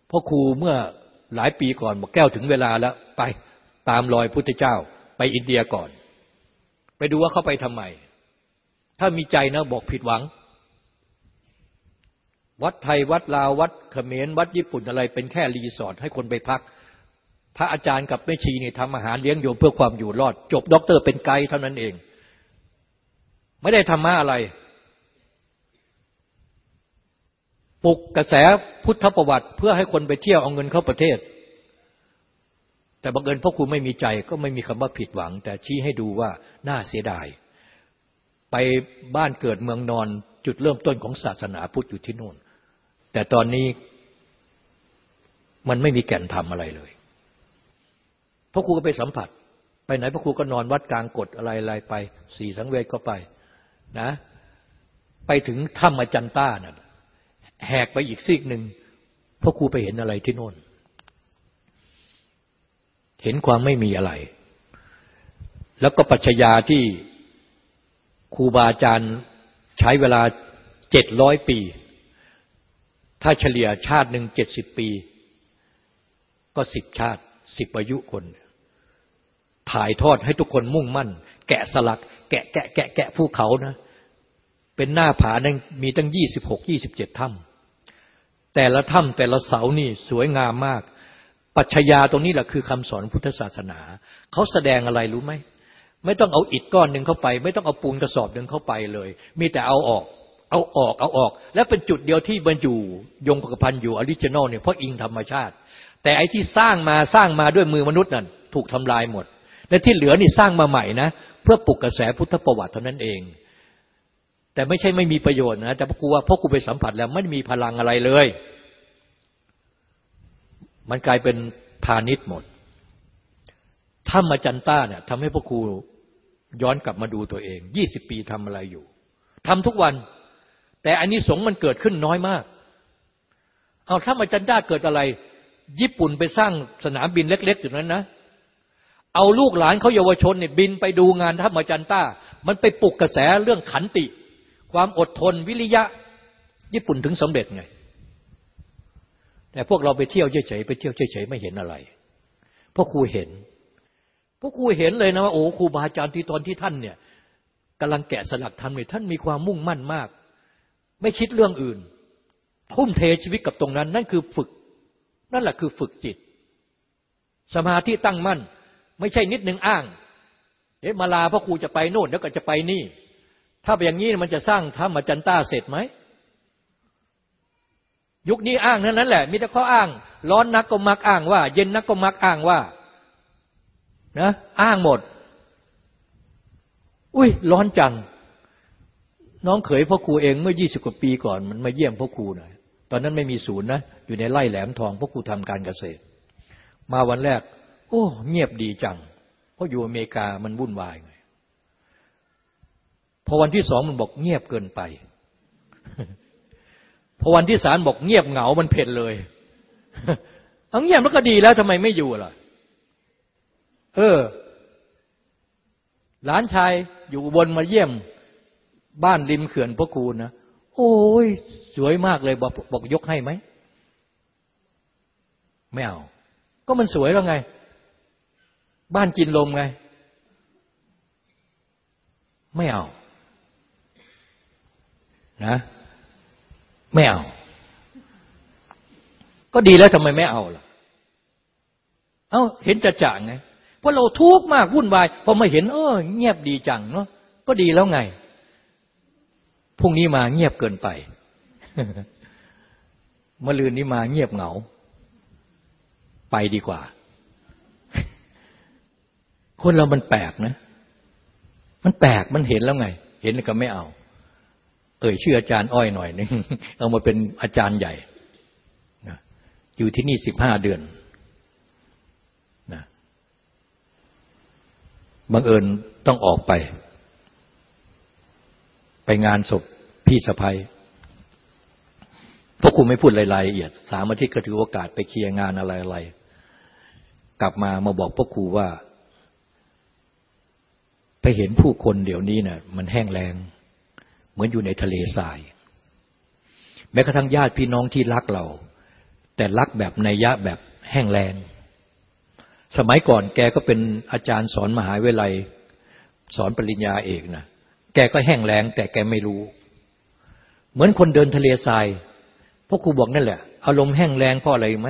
พ่อครูเมื่อ หลายปีก่อนบอกแก้วถึงเวลาแล้ว ไปตามรอยพุทธเจ้า ไปอินเดียก่อน ไปดูว่าเขาไปทำไม ถ้ามีใจนะบอกผิดหวัง วัดไทยวัดลาววัดเขมรวัดญี่ปุ่นอะไร เป็นแค่รีสอร์ทให้คนไปพัก พระอาจารย์กับแม่ชีเนี่ยทำอาหารเลี้ยงโยมเพื่อความอยู่รอด จบด็อกเตอร์เป็นไกด์เท่านั้นเอง ไม่ได้ธรรมะอะไร ป ลุกกระแสพุทธประวัติ เพื่อให้คนไปเที่ยวเอาเงินเข้าประเทศ แต่บังเอิญพ่อครูไม่มีใจก็ไม่มีคำว่าผิดหวัง แต่ชี้ให้ดูว่าน่าเสียดาย ไปบ้านเกิดเมืองนอนจุดเริ่มต้นของศาสนาพุทธอยู่ที่นู่น แต่ตอนนี้มันไม่มีแก่นธรรมอะไรเลยพ่อครูก็ไปสัมผัส ไปไหนพ่อครูก็นอนวัดกลางกดอะไรอะไรไป สี่สังเวชก็ไปนะ ไปถึงถ้ำอาจันต้านะ่ะ แหกไปอีกซีกหนึ่งพ่อครูไปเห็นอะไรที่โน่น เห็นความไม่มีอะไร แล้วก็ปัจจยาที่ครูบาอาจารย์ใช้เวลาเจ็ดร้อยปี ถ้าเฉลี่ยชาติหนึ่งเจ็ดสิบปี ก็สิบชาติสิบอายุคน ถ่ายทอดให้ทุกคนมุ่งมั่น แกะสลัก แกะแกะแกะแกะภูเขานะ เป็นหน้าผานั้นมีตั้งยี่สิบหกยี่สิบเจ็ดถ้ำ แต่ละถ้ำแต่ละเสานี่สวยงามมาก ปัจชญาตรงนี้แหละคือคำสอนพุทธศาสนา เขาแสดงอะไรรู้ไหม ไม่ต้องเอาอิฐก้อนหนึ่งเข้าไป ไม่ต้องเอาปูนกระสอบหนึ่งเข้าไปเลย มีแต่เอาออก เอาออกเอาออก และเป็นจุดเดียวที่บรรจุยงกระพันอยู่ original เนี่ยเพราะอิงธรรมชาติ แต่ไอ้ที่สร้างมาสร้างมาด้วยมือมนุษย์นั่นถูกทำลายหมดและที่เหลือนี่สร้างมาใหม่นะ เพื่อปลุกกระแสพุทธประวัติเท่านั้นเอง แต่ไม่ใช่ไม่มีประโยชน์นะแต่พกูว่าพราะกูไปสัมผัสแล้วไม่มีพลังอะไรเลย มันกลายเป็นพาณิชย์หมดถ้ำอชันต้าเนี่ยทำให้พ่อครูย้อนกลับมาดูตัวเองยี่สิบปีทำอะไรอยู่ทำทุกวัน แต่อันนี้สงมันเกิดขึ้นน้อยมาก เอาถ้ามาจันต้าเกิดอะไร ญี่ปุ่นไปสร้างสนามบินเล็ก ๆ อยู่นั้นนะ เอาลูกหลานเขาเยาวชนเนี่ยบินไปดูงานถ้ามาจันต้า มันไปปลุกกระแสเรื่องขันติ ความอดทนวิริยะ ญี่ปุ่นถึงสำเร็จไง แต่พวกเราไปเที่ยวเฉยๆไปเที่ยวเฉยๆไม่เห็นอะไรพวกครูเห็นพวกครูเห็นเลยนะว่าโอ้ครูบาอาจารย์ที่ตอนที่ท่านเนี่ยกำลังแกะสลักทำเนี่ยท่านมีความมุ่งมั่นมาก ไม่คิดเรื่องอื่น ทุ่มเทชีวิตกับตรงนั้น นั่นคือฝึก นั่นแหละคือฝึกจิต สมาธิตั้งมั่น ไม่ใช่นิดหนึ่งอ้างเอ๊ะมาลาพระครูจะไปโน่นแล้วก็จะไปนี่ ถ้าเป็นอย่างนี้มันจะสร้างธรรมาจันต้าเสร็จไหม ยุคนี้อ้างเท่านั้นแหละ มีแต่ข้ออ้าง ร้อนนักก็มักอ้างว่า เย็นนักก็มักอ้างว่า นะ อ้างหมด อุ้ย ร้อนจัง น้องเขยพ่อครูเองเมื่อยี่สิบกว่าปีก่อน มันมาเยี่ยมพ่อครูหน่อยตอนนั้นไม่มีศูนย์นะ อยู่ในไร่แหลมทองพ่อครูทำการเกษตร มาวันแรก โอ้ เงียบดีจัง เพราะอยู่อเมริกามันวุ่นวายไง พอวันที่สองมันบอกเงียบเกินไป พอวันที่สามบอกเงียบเหงา มันเพ่นเลยเอาเงียบแล้วก็ดีแล้วทำไมไม่อยู่ล่ะ เออ หลานชายอยู่บนมาเยี่ยม บ้านริมเขื่อนพระคูนะ โอ้ย สวยมากเลย บอกบอกยกให้ไหม ไม่เอา ก็มันสวยแล้วไง บ้านกินลมไง ไม่เอา นะ ไม่เอา ก็ดีแล้วทำไมไม่เอาล่ะ เอา้าเห็นจะจ่างไง เพราะเราทุกข์มากวุ่นวายพอมาเห็น เออ เงียบดีจังเนาะก็ดีแล้วไงพรุ่งนี้มาเงียบเกินไปเมื่อลืนนี้มาเงียบเหงา ไปดีกว่า คนเรามันแปลกนะ มันแปลกมันเห็นแล้วไง เห็นก็ไม่เอา เอ่ยชื่ออาจารย์อ้อยหน่อยนึงเอามาเป็นอาจารย์ใหญ่อยู่ที่นี่สิบห้าเดือนบังเอิญต้องออกไป ไปงานศพพี่สะพ้ยพวกคุณไม่พูดรายละเอียด สามอาทิตย์ก็ถือโอกาสไปเคลียร์งานอะไรอะไร กลับมามาบอกพวกครูว่า ไปเห็นผู้คนเดี๋ยวนี้เนะ่ะ มันแห้งแรง เหมือนอยู่ในทะเลทราย แม้กระทั่งญาติพี่น้องที่รักเรา แต่รักแบบในยะแบบแห้งแรง สมัยก่อนแกก็เป็นอาจารย์สอนมหาวิทยาลัย สอนปริญญาเอกนะแกก็แห้งแล้งแต่แกไม่รู้ เหมือนคนเดินทะเลทรายพวกครูบอกนั่นแหละ อารมณ์แห้งแล้งเพราะอะไรไหม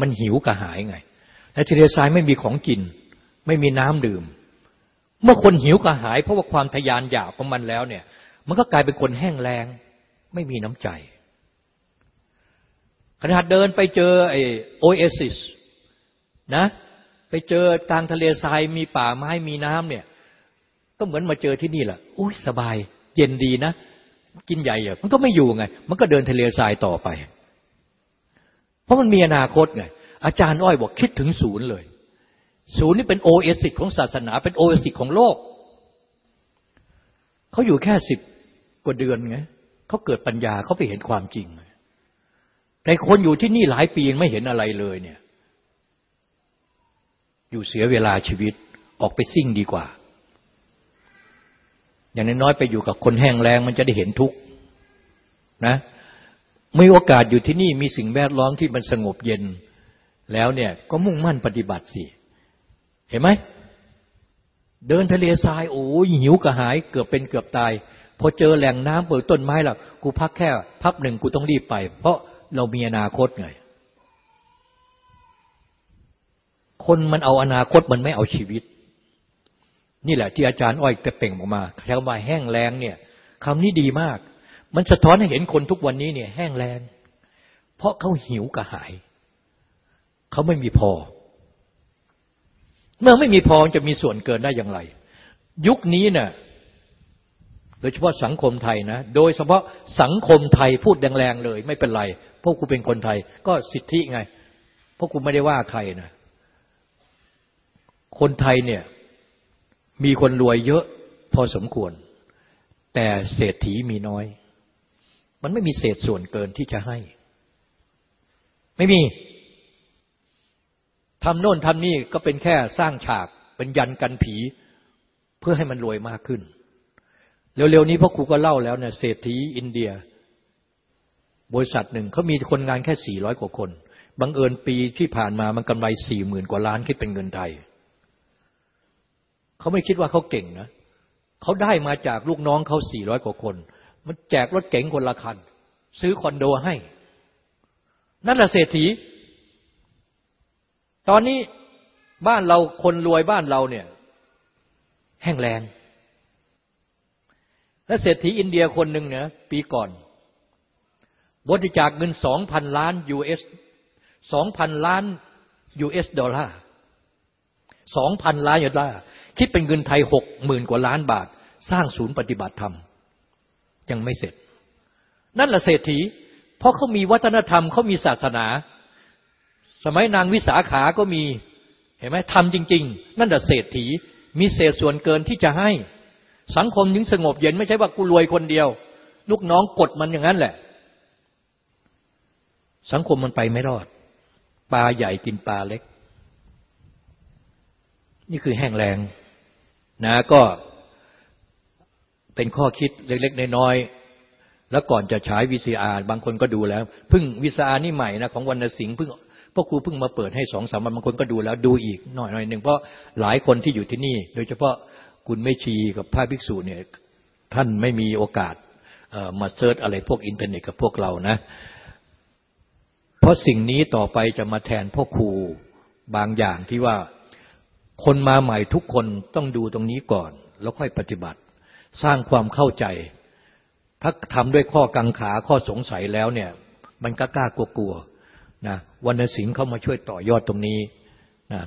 มันหิวกระหายไงในทะเลทรายไม่มีของกิน ไม่มีน้ำดื่ม เมื่อคนหิวกระหาย เพราะว่าความทยานอยากของมันแล้วเนี่ย มันก็กลายเป็นคนแห้งแล้งไม่มีน้ำใจขนาดเดินไปเจอไอ้โอเอซิสนะ ไปเจอทางทะเลทรายมีป่าไม้มีน้ำเนี่ย ก็เหมือนมาเจอที่นี่แหละอุ้ยสบาย เย็นดีนะ กินใหญ่อมันก็ไม่อยู่ไง มันก็เดินทะเลทรายต่อไป เพราะมันมีอนาคตไง อาจารย์อ้อยบอกคิดถึงศูนย์เลย ศูนย์นี่เป็นโอเอสิกของศาสนา เป็นโอเอสิกของโลก เขาอยู่แค่สิบ ว่าเดือนไงเขาเกิดปัญญาเขาไปเห็นความจริง แต่คนอยู่ที่นี่หลายปียังไม่เห็นอะไรเลยเนี่ย อยู่เสียเวลาชีวิตออกไปซิ่งดีกว่า อย่างน้อยๆไปอยู่กับคนแห้งแรงมันจะได้เห็นทุกข์นะมีโอกาสอยู่ที่นี่มีสิ่งแวดล้อมที่มันสงบเย็น แล้วเนี่ยก็มุ่งมั่นปฏิบัติสิ เห็นไหม เดินทะเลทรายโอ้ยหิวกระหายเกือบเป็นเกือบตาย พอเจอแหล่งน้ำเปิดต้นไม้แล้วกูพักแค่ พับหนึ่งกูต้องรีบไป เพราะเรามีอนาคตไง คนมันเอาอนาคตมันไม่เอาชีวิต นี่แหละ ที่อาจารย์อ้อยจะเป่งออกมาคำว่าแห้งแล้งเนี่ยคำนี้ดีมาก มันสะท้อนให้เห็นคนทุกวันนี้เนี่ยแห้งแล้งเพราะเขาหิวกระหาย เขาไม่มีพอ เมื่อไม่มีพอจะมีส่วนเกินได้อย่างไร ยุคนี้เนะ่ย โดยเฉพาะสังคมไทยนะ โดยเฉพาะสังคมไทยพูดแรงๆเลย ไม่เป็นไรเพราะกูเป็นคนไทย ก็สิทธิไงเพราะกูไม่ได้ว่าใครนะ คนไทยเนี่ยมีคนรวยเยอะพอสมควร แต่เศรษฐีมีน้อย มันไม่มีเศษส่วนเกินที่จะให้ ไม่มีทำโน่นทำนี่ก็เป็นแค่สร้างฉากเป็นยันกันผี เพื่อให้มันรวยมากขึ้น เร็วๆนี้พ่อครูก็เล่าแล้วเนี่ยเศรษฐีอินเดีย บริษัทหนึ่งเขามีคนงานแค่สี่ร้อยกว่าคน บังเอิญปีที่ผ่านมามันกำไรสี่หมื่นกว่าล้านคิดเป็นเงินไทย เขาไม่คิดว่าเขาเก่งนะ เขาได้มาจากลูกน้องเขาสี่ร้อยกว่าคน มันแจกรถเก๋งคนละคัน ซื้อคอนโดให้ นั่นแหละเศรษฐี ตอนนี้บ้านเราคนรวยบ้านเราเนี่ย แห้งแรง และเศรษฐีอินเดียคนหนึ่งเนี่ยปีก่อน บริจาคเงินสองพันล้านยูเอสสองพันล้านUS dollar สองพันล้าน US dollar คิดเป็นเงินไทยหกหมื่นกว่าล้านบาท สร้างศูนย์ปฏิบัติธรรม ยังไม่เสร็จ นั่นแหละเศรษฐี เพราะเขามีวัฒนธรรมเขามีศาสนา สมัยนางวิสาขาก็มีเห็นไหมทำจริง ๆ นั่นแหละเศรษฐีมีเศษส่วนเกินที่จะให้ สังคมจึงสงบเย็นไม่ใช่ว่ากูรวยคนเดียว ลูกน้องกดมันอย่างนั้นแหละ สังคมมันไปไม่รอด ปลาใหญ่กินปลาเล็ก นี่คือแห้งแรงนะก็เป็นข้อคิดเล็ก ๆ น้อยๆแล้วก่อนจะฉายวีซีอาร์บางคนก็ดูแล้วเพิ่งวีซีอาร์นี่ใหม่นะของวรรณสิงห์เพิ่งพ่อครูเพิ่งมาเปิดให้สองสามวันบางคนก็ดูแล้วดูอีกหน่อยหน่อยหนึ่งเพราะหลายคนที่อยู่ที่นี่ โดยเฉพาะ คุณไม่ชีกับพระภิกษุเนี่ยท่านไม่มีโอกาสมา search อะไรพวกอินเทอร์เน็ตกับพวกเรานะ เพราะสิ่งนี้ต่อไปจะมาแทนพ่อครูบางอย่างที่ว่าคนมาใหม่ทุกคนต้องดูตรงนี้ก่อน แล้วค่อยปฏิบัติ สร้างความเข้าใจ ถ้าทำด้วยข้อกังขาข้อสงสัยแล้วเนี่ย มันก็กล้าๆกลัวๆนะวันนสิงห์เข้ามาช่วยต่อยอดตรงนี้นะ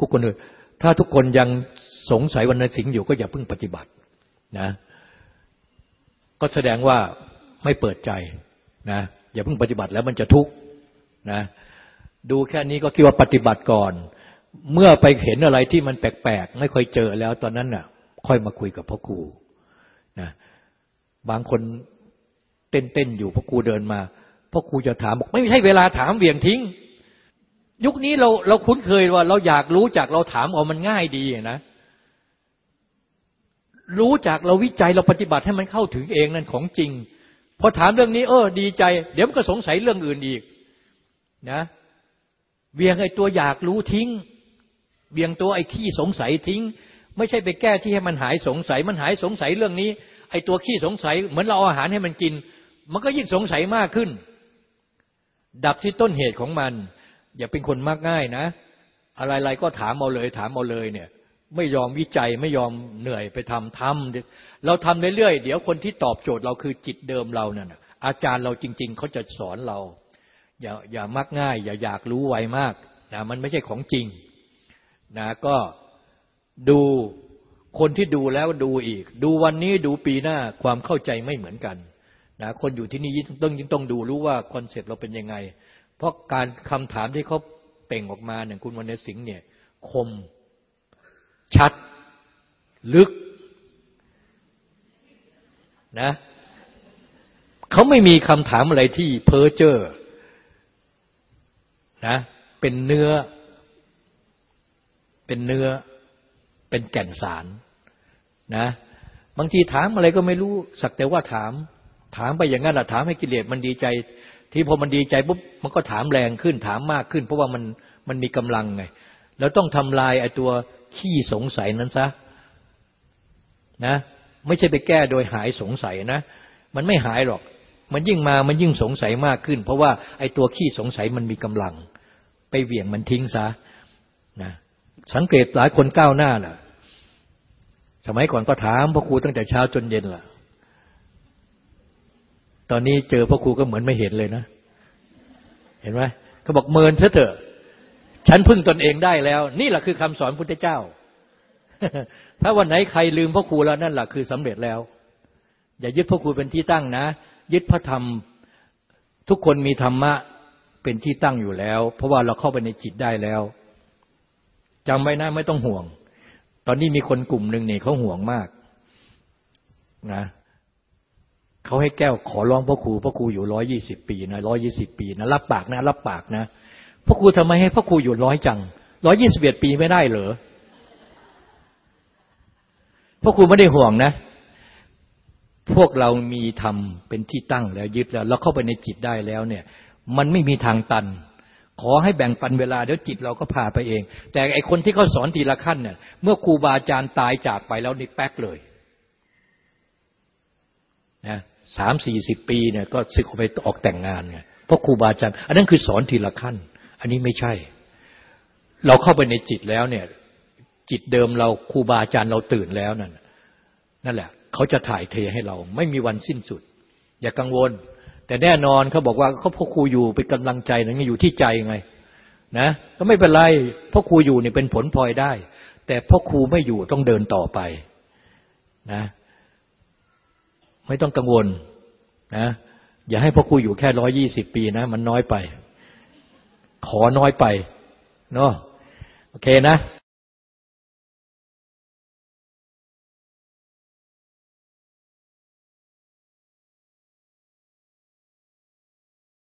ทุกคนเลย ถ้าทุกคนยังสงสัยวันนสิงห์อยู่ก็อย่าเพิ่งปฏิบัตินะก็แสดงว่าไม่เปิดใจนะอย่าเพิ่งปฏิบัติแล้วมันจะทุกข์นะดูแค่นี้ก็คิดว่าปฏิบัติก่อน เมื่อไปเห็นอะไรที่มันแปลกๆ ไม่ค่อยเจอแล้วตอนนั้นน่ะ ค่อยมาคุยกับพ่อครูนะบางคนเต้นเต้นอยู่พ่อครูเดินมาพ่อครูจะถามบอกไม่ใช่เวลาถามเบี่ยงทิ้ง ยุคนี้เราเราคุ้นเคยว่า เราอยากรู้จากเราถามเอามันง่ายดีนะรู้จากเราวิจัยเราปฏิบัติให้มันเข้าถึงเองนั่นของจริงพอถามเรื่องนี้ เออ ดีใจ เดี๋ยวมันก็สงสัยเรื่องอื่นอีก นะเวียงไอ้ตัวอยากรู้ทิ้งเวียงตัวไอ้ขี้สงสัยทิ้ง ไม่ใช่ไปแก้ที่ให้มันหายสงสัย มันหายสงสัยเรื่องนี้ ไอ้ตัวขี้สงสัย เหมือนเราเอาอาหารให้มันกิน มันก็ยิ่งสงสัยมากขึ้น ดับที่ต้นเหตุของมัน อย่าเป็นคนมากง่ายนะ อะไรๆก็ถามเอาเลย ถามเอาเลยเนี่ย ไม่ยอมวิจัยไม่ยอมเหนื่อยไปทำทำเราทำเรื่อยๆเดี๋ยวคนที่ตอบโจทย์เราคือจิตเดิมเรานั่นอาจารย์เราจริง ๆเขาจะสอนเรา อย่าอย่ามักง่าย อย่าอยากรู้ไวมากนะมันไม่ใช่ของจริงนะก็ดูคนที่ดูแล้วดูอีก ดูวันนี้ดูปีหน้าความเข้าใจไม่เหมือนกันนะคนอยู่ที่นี่ยิ่งต้องยิ่งต้องดูรู้ว่าคอนเซปต์เราเป็นยังไง เพราะการคำถามที่เขาเป่งออกมาหนึ่งคุณวันเนสิงห์เนี่ย คม ชัด ลึก นะเขาไม่มีคำถามอะไรที่เพ้อเจ้อนะ เป็นเนื้อ เป็นเนื้อ เป็นแก่นสาร นะ บางทีถามอะไรก็ไม่รู้ สักแต่ว่าถาม ถามไปอย่างนั้นแหละถามให้กิเลสมันดีใจ ที่พอมันดีใจปุ๊บมันก็ถามแรงขึ้นถามมากขึ้น เพราะว่ามันมันมีกำลังไงแล้วต้องทำลายไอ้ตัวขี้สงสัยนั้นซะนะ ไม่ใช่ไปแก้โดยหายสงสัยนะ มันไม่หายหรอก มันยิ่งมามันยิ่งสงสัยมากขึ้น เพราะว่าไอ้ตัวขี้สงสัยมันมีกำลัง ไปเหวี่ยงมันทิ้งซะนะสังเกตหลายคนก้าวหน้าล่ะ สมัยก่อนก็ถามพ่อครูตั้งแต่เช้าจนเย็นล่ะ ตอนนี้เจอพ่อครูก็เหมือนไม่เห็นเลยนะ เห็นไหมเขาบอกเมินเถอะฉันพึ่งตนเองได้แล้ว นี่แหละคือคำสอนพุทธเจ้า ถ้าวันไหนใครลืมพ่อครูแล้วนั่นแหละคือสำเร็จแล้ว อย่ายึดพ่อครูเป็นที่ตั้งนะ ยึดพระธรรม ทุกคนมีธรรมะเป็นที่ตั้งอยู่แล้ว เพราะว่าเราเข้าไปในจิตได้แล้วจำไว้นะไม่ต้องห่วง ตอนนี้มีคนกลุ่มหนึ่งเนี่ยเขาห่วงมากนะ เขาให้แก้วขอร้องพ่อครูพ่อครูอยู่ร้อยยี่สิบปีนะร้อยี่สิบปีนะรับปากนะรับปากนะพ่อครูทำไมให้พ่อครูอยู่ร้อยจังร้อยยี่สิบเอ็ดปีไม่ได้เหรอพ่อครูไม่ได้ห่วงนะ พวกเรามีธรรมเป็นที่ตั้งแล้วยึดแล้วเราเข้าไปในจิตได้แล้วเนี่ย มันไม่มีทางตัน ขอให้แบ่งปันเวลาเดี๋ยวจิตเราก็พาไปเอง แต่ไอคนที่เขาสอนทีละขั้นเนี่ยเมื่อครูบาอาจารย์ตายจากไปแล้วนี่แป๊กเลยนะ สามสี่สิบปีเนี่ยก็สึกไปออกแต่งงานไงเพราะครูบาอาจารย์อันนั้นคือสอนทีละขั้น อันนี้ไม่ใช่ เราเข้าไปในจิตแล้วเนี่ย จิตเดิมเราครูบาอาจารย์เราตื่นแล้วนั่นนั่นแหละ เขาจะถ่ายเทให้เราไม่มีวันสิ้นสุด อย่ากังวล แต่แน่นอนเขาบอกว่าเขาพ่อครูอยู่เป็นกำลังใจนะอยู่ที่ใจไงนะก็ไม่เป็นไรพ่อครูอยู่เนี่ยเป็นผลพลอยได้ แต่พ่อครูไม่อยู่ต้องเดินต่อไปนะ ไม่ต้องกังวลนะ อย่าให้พ่อครูอยู่แค่ร้อยี่สิบปีนะ มันน้อยไป ขอน้อยไปเนาะโอเคนะ